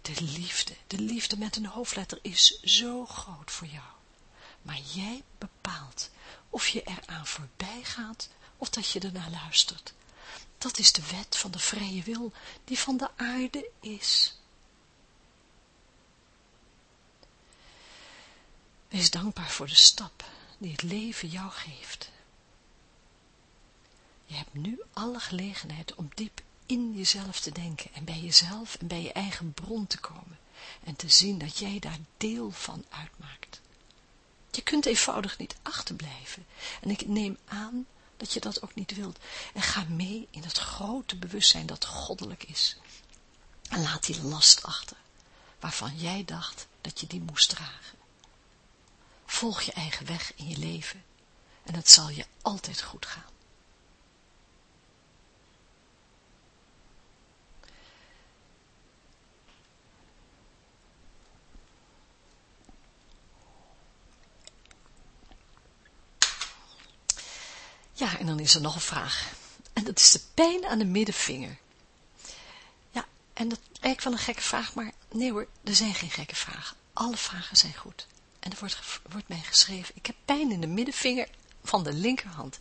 De liefde, de liefde met een hoofdletter is zo groot voor jou. Maar jij bepaalt of je eraan voorbij gaat of dat je ernaar luistert. Dat is de wet van de vrije wil die van de aarde is. Wees dankbaar voor de stap die het leven jou geeft. Je hebt nu alle gelegenheid om diep in jezelf te denken en bij jezelf en bij je eigen bron te komen en te zien dat jij daar deel van uitmaakt. Je kunt eenvoudig niet achterblijven en ik neem aan dat je dat ook niet wilt en ga mee in het grote bewustzijn dat goddelijk is en laat die last achter waarvan jij dacht dat je die moest dragen. Volg je eigen weg in je leven en het zal je altijd goed gaan. Ja, en dan is er nog een vraag. En dat is de pijn aan de middenvinger. Ja, en dat lijkt wel een gekke vraag, maar nee hoor, er zijn geen gekke vragen. Alle vragen zijn goed. En er wordt, wordt mij geschreven, ik heb pijn in de middenvinger van de linkerhand.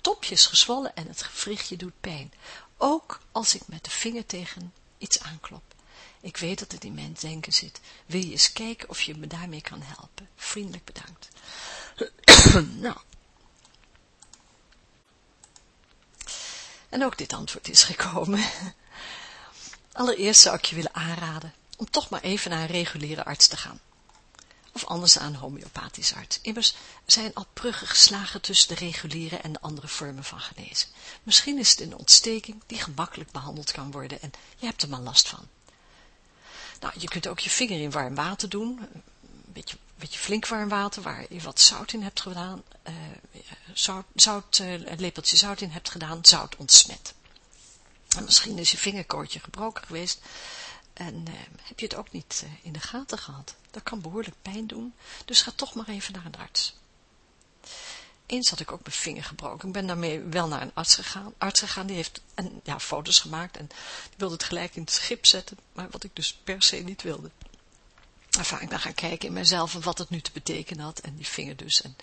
Topje is gezwollen en het gewrichtje doet pijn. Ook als ik met de vinger tegen iets aanklop. Ik weet dat het in mijn denken zit. Wil je eens kijken of je me daarmee kan helpen? Vriendelijk bedankt. nou, En ook dit antwoord is gekomen. Allereerst zou ik je willen aanraden om toch maar even naar een reguliere arts te gaan. Of anders aan een homeopathisch arts. Immers zijn al bruggen geslagen tussen de reguliere en de andere vormen van genezen. Misschien is het een ontsteking die gemakkelijk behandeld kan worden en je hebt er maar last van. Nou, je kunt ook je vinger in warm water doen, een beetje, beetje flink warm water waar je wat zout in hebt gedaan, uh, zout, zout een lepeltje zout in hebt gedaan, zout ontsmet. En misschien is je vingerkootje gebroken geweest en uh, heb je het ook niet in de gaten gehad. Dat kan behoorlijk pijn doen, dus ga toch maar even naar een arts. Eens had ik ook mijn vinger gebroken. Ik ben daarmee wel naar een arts gegaan. Arts gegaan, die heeft en, ja, foto's gemaakt en die wilde het gelijk in het schip zetten, maar wat ik dus per se niet wilde. Enfin, ik ben gaan kijken in mezelf wat het nu te betekenen had. En die vinger dus. En,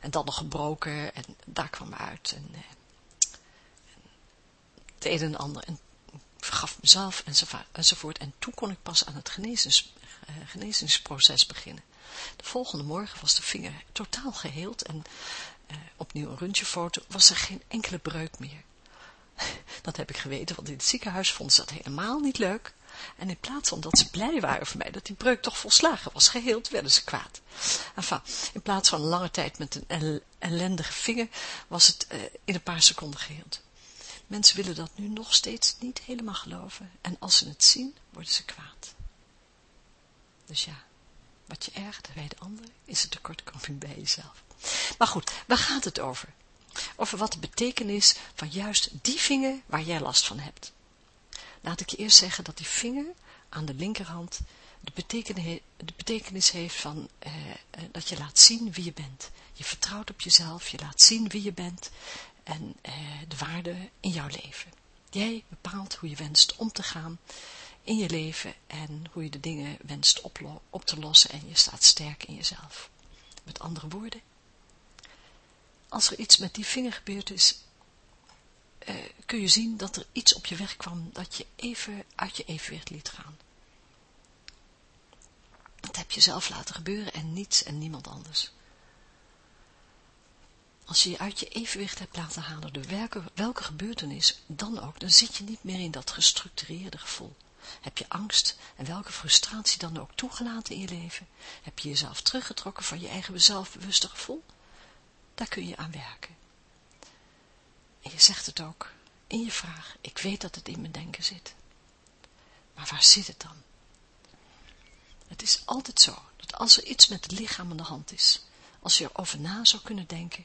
en dan nog gebroken. En daar kwam uit. En, eh, en het een en ander. En vergaf mezelf enzovoort. En toen kon ik pas aan het genezings, uh, genezingsproces beginnen. De volgende morgen was de vinger totaal geheeld. En uh, opnieuw een röntgenfoto. Was er geen enkele breuk meer. Dat heb ik geweten, want in het ziekenhuis vonden ze dat helemaal niet leuk. En in plaats van dat ze blij waren voor mij, dat die breuk toch volslagen was geheeld, werden ze kwaad. In plaats van lange tijd met een ellendige vinger, was het uh, in een paar seconden geheeld. Mensen willen dat nu nog steeds niet helemaal geloven. En als ze het zien, worden ze kwaad. Dus ja, wat je ergert bij de ander, is het tekortkoming bij jezelf. Maar goed, waar gaat het over? Over wat de betekenis van juist die vinger waar jij last van hebt. Laat ik je eerst zeggen dat die vinger aan de linkerhand de betekenis, heeft van eh, eh, dat je laat zien wie je bent. Je vertrouwt op jezelf, je laat zien wie je bent en eh, de waarde in jouw leven. Jij bepaalt hoe je wenst om te gaan in je leven en hoe je de dingen wenst op, op te lossen en je staat sterk in jezelf. Met andere woorden, als er iets met die vinger gebeurd is, uh, kun je zien dat er iets op je weg kwam dat je even uit je evenwicht liet gaan. Dat heb je zelf laten gebeuren en niets en niemand anders. Als je je uit je evenwicht hebt laten halen door welke, welke gebeurtenis dan ook, dan zit je niet meer in dat gestructureerde gevoel. Heb je angst en welke frustratie dan ook toegelaten in je leven? Heb je jezelf teruggetrokken van je eigen zelfbewuste gevoel? Daar kun je aan werken. En je zegt het ook in je vraag. Ik weet dat het in mijn denken zit. Maar waar zit het dan? Het is altijd zo, dat als er iets met het lichaam aan de hand is, als je erover na zou kunnen denken,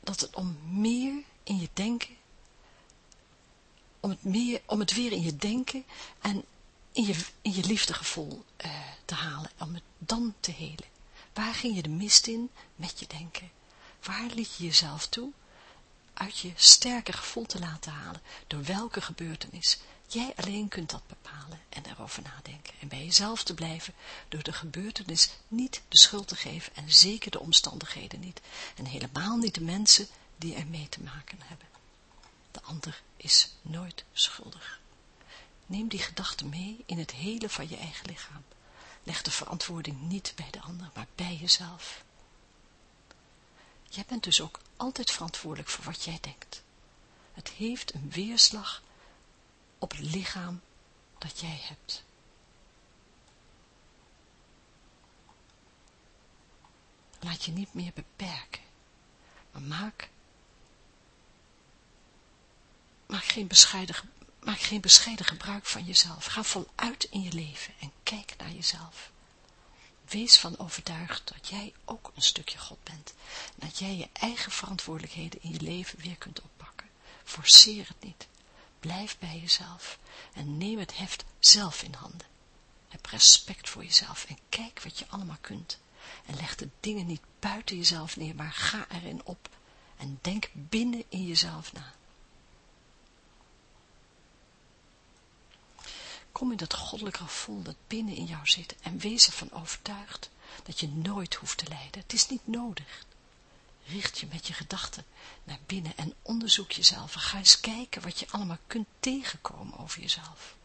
dat het om meer in je denken, om het, meer, om het weer in je denken en in je, in je liefdegevoel uh, te halen, om het dan te helen. Waar ging je de mist in met je denken? Waar liet je jezelf toe uit je sterke gevoel te laten halen, door welke gebeurtenis. Jij alleen kunt dat bepalen en erover nadenken. En bij jezelf te blijven, door de gebeurtenis niet de schuld te geven en zeker de omstandigheden niet. En helemaal niet de mensen die er mee te maken hebben. De ander is nooit schuldig. Neem die gedachte mee in het hele van je eigen lichaam. Leg de verantwoording niet bij de ander, maar bij jezelf. Jij bent dus ook altijd verantwoordelijk voor wat jij denkt. Het heeft een weerslag op het lichaam dat jij hebt. Laat je niet meer beperken, maar maak, maak, geen bescheiden, maak geen bescheiden gebruik van jezelf. Ga voluit in je leven en kijk naar jezelf. Wees van overtuigd dat jij ook een stukje God bent. En dat jij je eigen verantwoordelijkheden in je leven weer kunt oppakken. Forceer het niet. Blijf bij jezelf en neem het heft zelf in handen. Heb respect voor jezelf en kijk wat je allemaal kunt. En leg de dingen niet buiten jezelf neer, maar ga erin op. En denk binnen in jezelf na. Kom in dat goddelijke gevoel dat binnen in jou zit en wees ervan overtuigd dat je nooit hoeft te lijden. Het is niet nodig. Richt je met je gedachten naar binnen en onderzoek jezelf. En ga eens kijken wat je allemaal kunt tegenkomen over jezelf.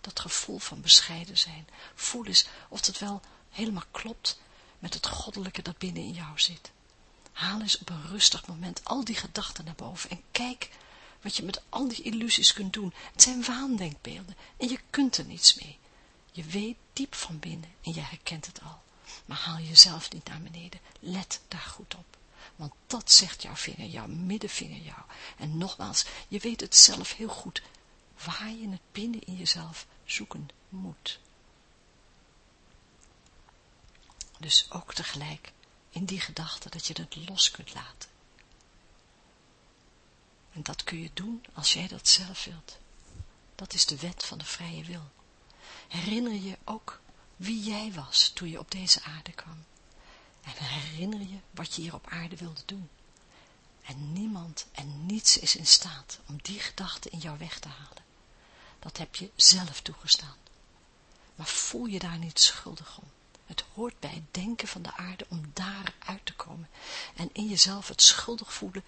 Dat gevoel van bescheiden zijn. Voel eens of het wel helemaal klopt met het goddelijke dat binnen in jou zit. Haal eens op een rustig moment al die gedachten naar boven en kijk wat je met al die illusies kunt doen. Het zijn waandenkbeelden en je kunt er niets mee. Je weet diep van binnen en jij herkent het al. Maar haal jezelf niet naar beneden. Let daar goed op. Want dat zegt jouw vinger, jouw middenvinger jou. En nogmaals, je weet het zelf heel goed, waar je het binnen in jezelf zoeken moet. Dus ook tegelijk in die gedachte dat je het los kunt laten. En dat kun je doen als jij dat zelf wilt. Dat is de wet van de vrije wil. Herinner je ook wie jij was toen je op deze aarde kwam. En herinner je wat je hier op aarde wilde doen. En niemand en niets is in staat om die gedachte in jou weg te halen. Dat heb je zelf toegestaan. Maar voel je daar niet schuldig om. Het hoort bij het denken van de aarde om daar uit te komen en in jezelf het schuldig voelen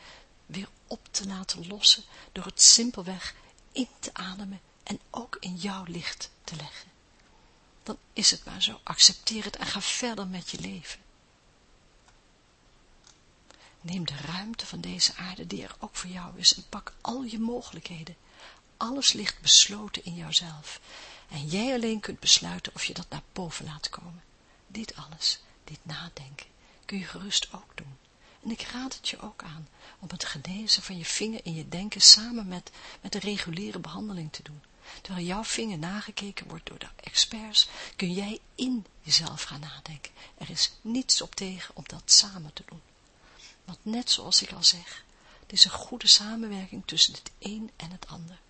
weer op te laten lossen door het simpelweg in te ademen en ook in jouw licht te leggen. Dan is het maar zo, accepteer het en ga verder met je leven. Neem de ruimte van deze aarde die er ook voor jou is en pak al je mogelijkheden. Alles ligt besloten in jouzelf en jij alleen kunt besluiten of je dat naar boven laat komen. Dit alles, dit nadenken, kun je gerust ook doen. En ik raad het je ook aan om het genezen van je vinger in je denken samen met, met de reguliere behandeling te doen. Terwijl jouw vinger nagekeken wordt door de experts, kun jij in jezelf gaan nadenken. Er is niets op tegen om dat samen te doen. Want net zoals ik al zeg, het is een goede samenwerking tussen het een en het ander.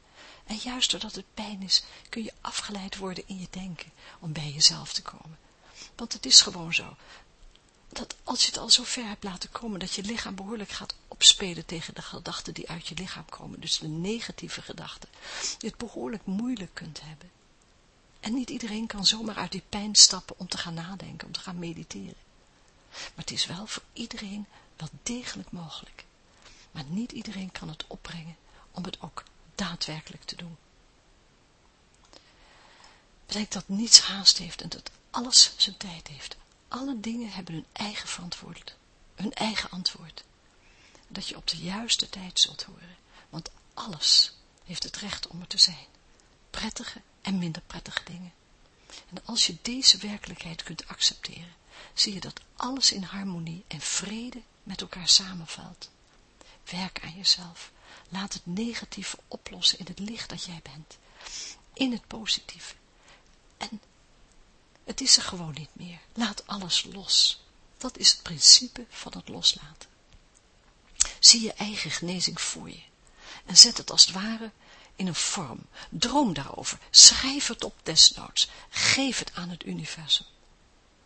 En juist doordat het pijn is, kun je afgeleid worden in je denken om bij jezelf te komen. Want het is gewoon zo, dat als je het al zo ver hebt laten komen, dat je lichaam behoorlijk gaat opspelen tegen de gedachten die uit je lichaam komen, dus de negatieve gedachten, je het behoorlijk moeilijk kunt hebben. En niet iedereen kan zomaar uit die pijn stappen om te gaan nadenken, om te gaan mediteren. Maar het is wel voor iedereen wel degelijk mogelijk. Maar niet iedereen kan het opbrengen om het ook daadwerkelijk te doen. Bedenk dat niets haast heeft en dat alles zijn tijd heeft. Alle dingen hebben hun eigen verantwoord, hun eigen antwoord. Dat je op de juiste tijd zult horen, want alles heeft het recht om er te zijn. Prettige en minder prettige dingen. En als je deze werkelijkheid kunt accepteren, zie je dat alles in harmonie en vrede met elkaar samenvalt. Werk aan jezelf. Laat het negatieve oplossen in het licht dat jij bent. In het positieve. En het is er gewoon niet meer. Laat alles los. Dat is het principe van het loslaten. Zie je eigen genezing voor je. En zet het als het ware in een vorm. Droom daarover. Schrijf het op desnoods. Geef het aan het universum.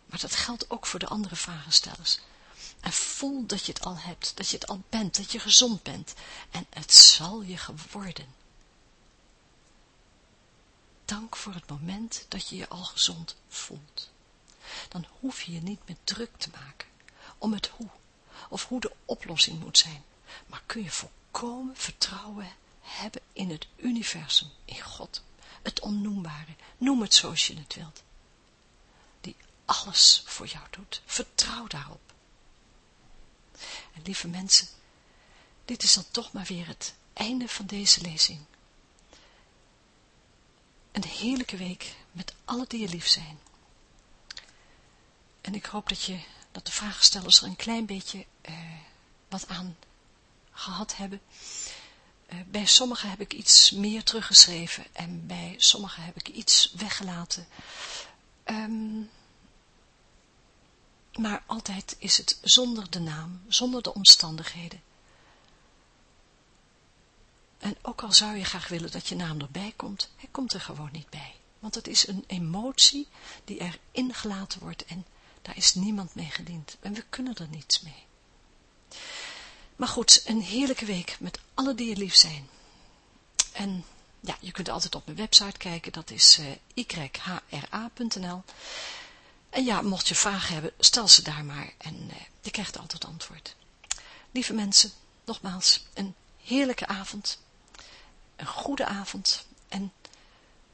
Maar dat geldt ook voor de andere vragenstellers. En voel dat je het al hebt, dat je het al bent, dat je gezond bent. En het zal je geworden. Dank voor het moment dat je je al gezond voelt. Dan hoef je je niet meer druk te maken om het hoe, of hoe de oplossing moet zijn. Maar kun je volkomen vertrouwen hebben in het universum, in God, het onnoembare, noem het zoals je het wilt. Die alles voor jou doet. Vertrouw daarop. En lieve mensen, dit is dan toch maar weer het einde van deze lezing. Een heerlijke week met alle die je lief zijn. En ik hoop dat, je, dat de vraagstellers er een klein beetje eh, wat aan gehad hebben. Uh, bij sommigen heb ik iets meer teruggeschreven en bij sommigen heb ik iets weggelaten. Um, maar altijd is het zonder de naam, zonder de omstandigheden. En ook al zou je graag willen dat je naam erbij komt, hij komt er gewoon niet bij. Want het is een emotie die er ingelaten wordt en daar is niemand mee gediend. En we kunnen er niets mee. Maar goed, een heerlijke week met alle die je lief zijn. En ja, je kunt altijd op mijn website kijken, dat is uh, yhra.nl. En ja, mocht je vragen hebben, stel ze daar maar en uh, je krijgt altijd antwoord. Lieve mensen, nogmaals, een heerlijke avond, een goede avond en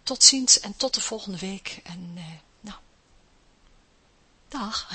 tot ziens en tot de volgende week. En uh, nou, dag.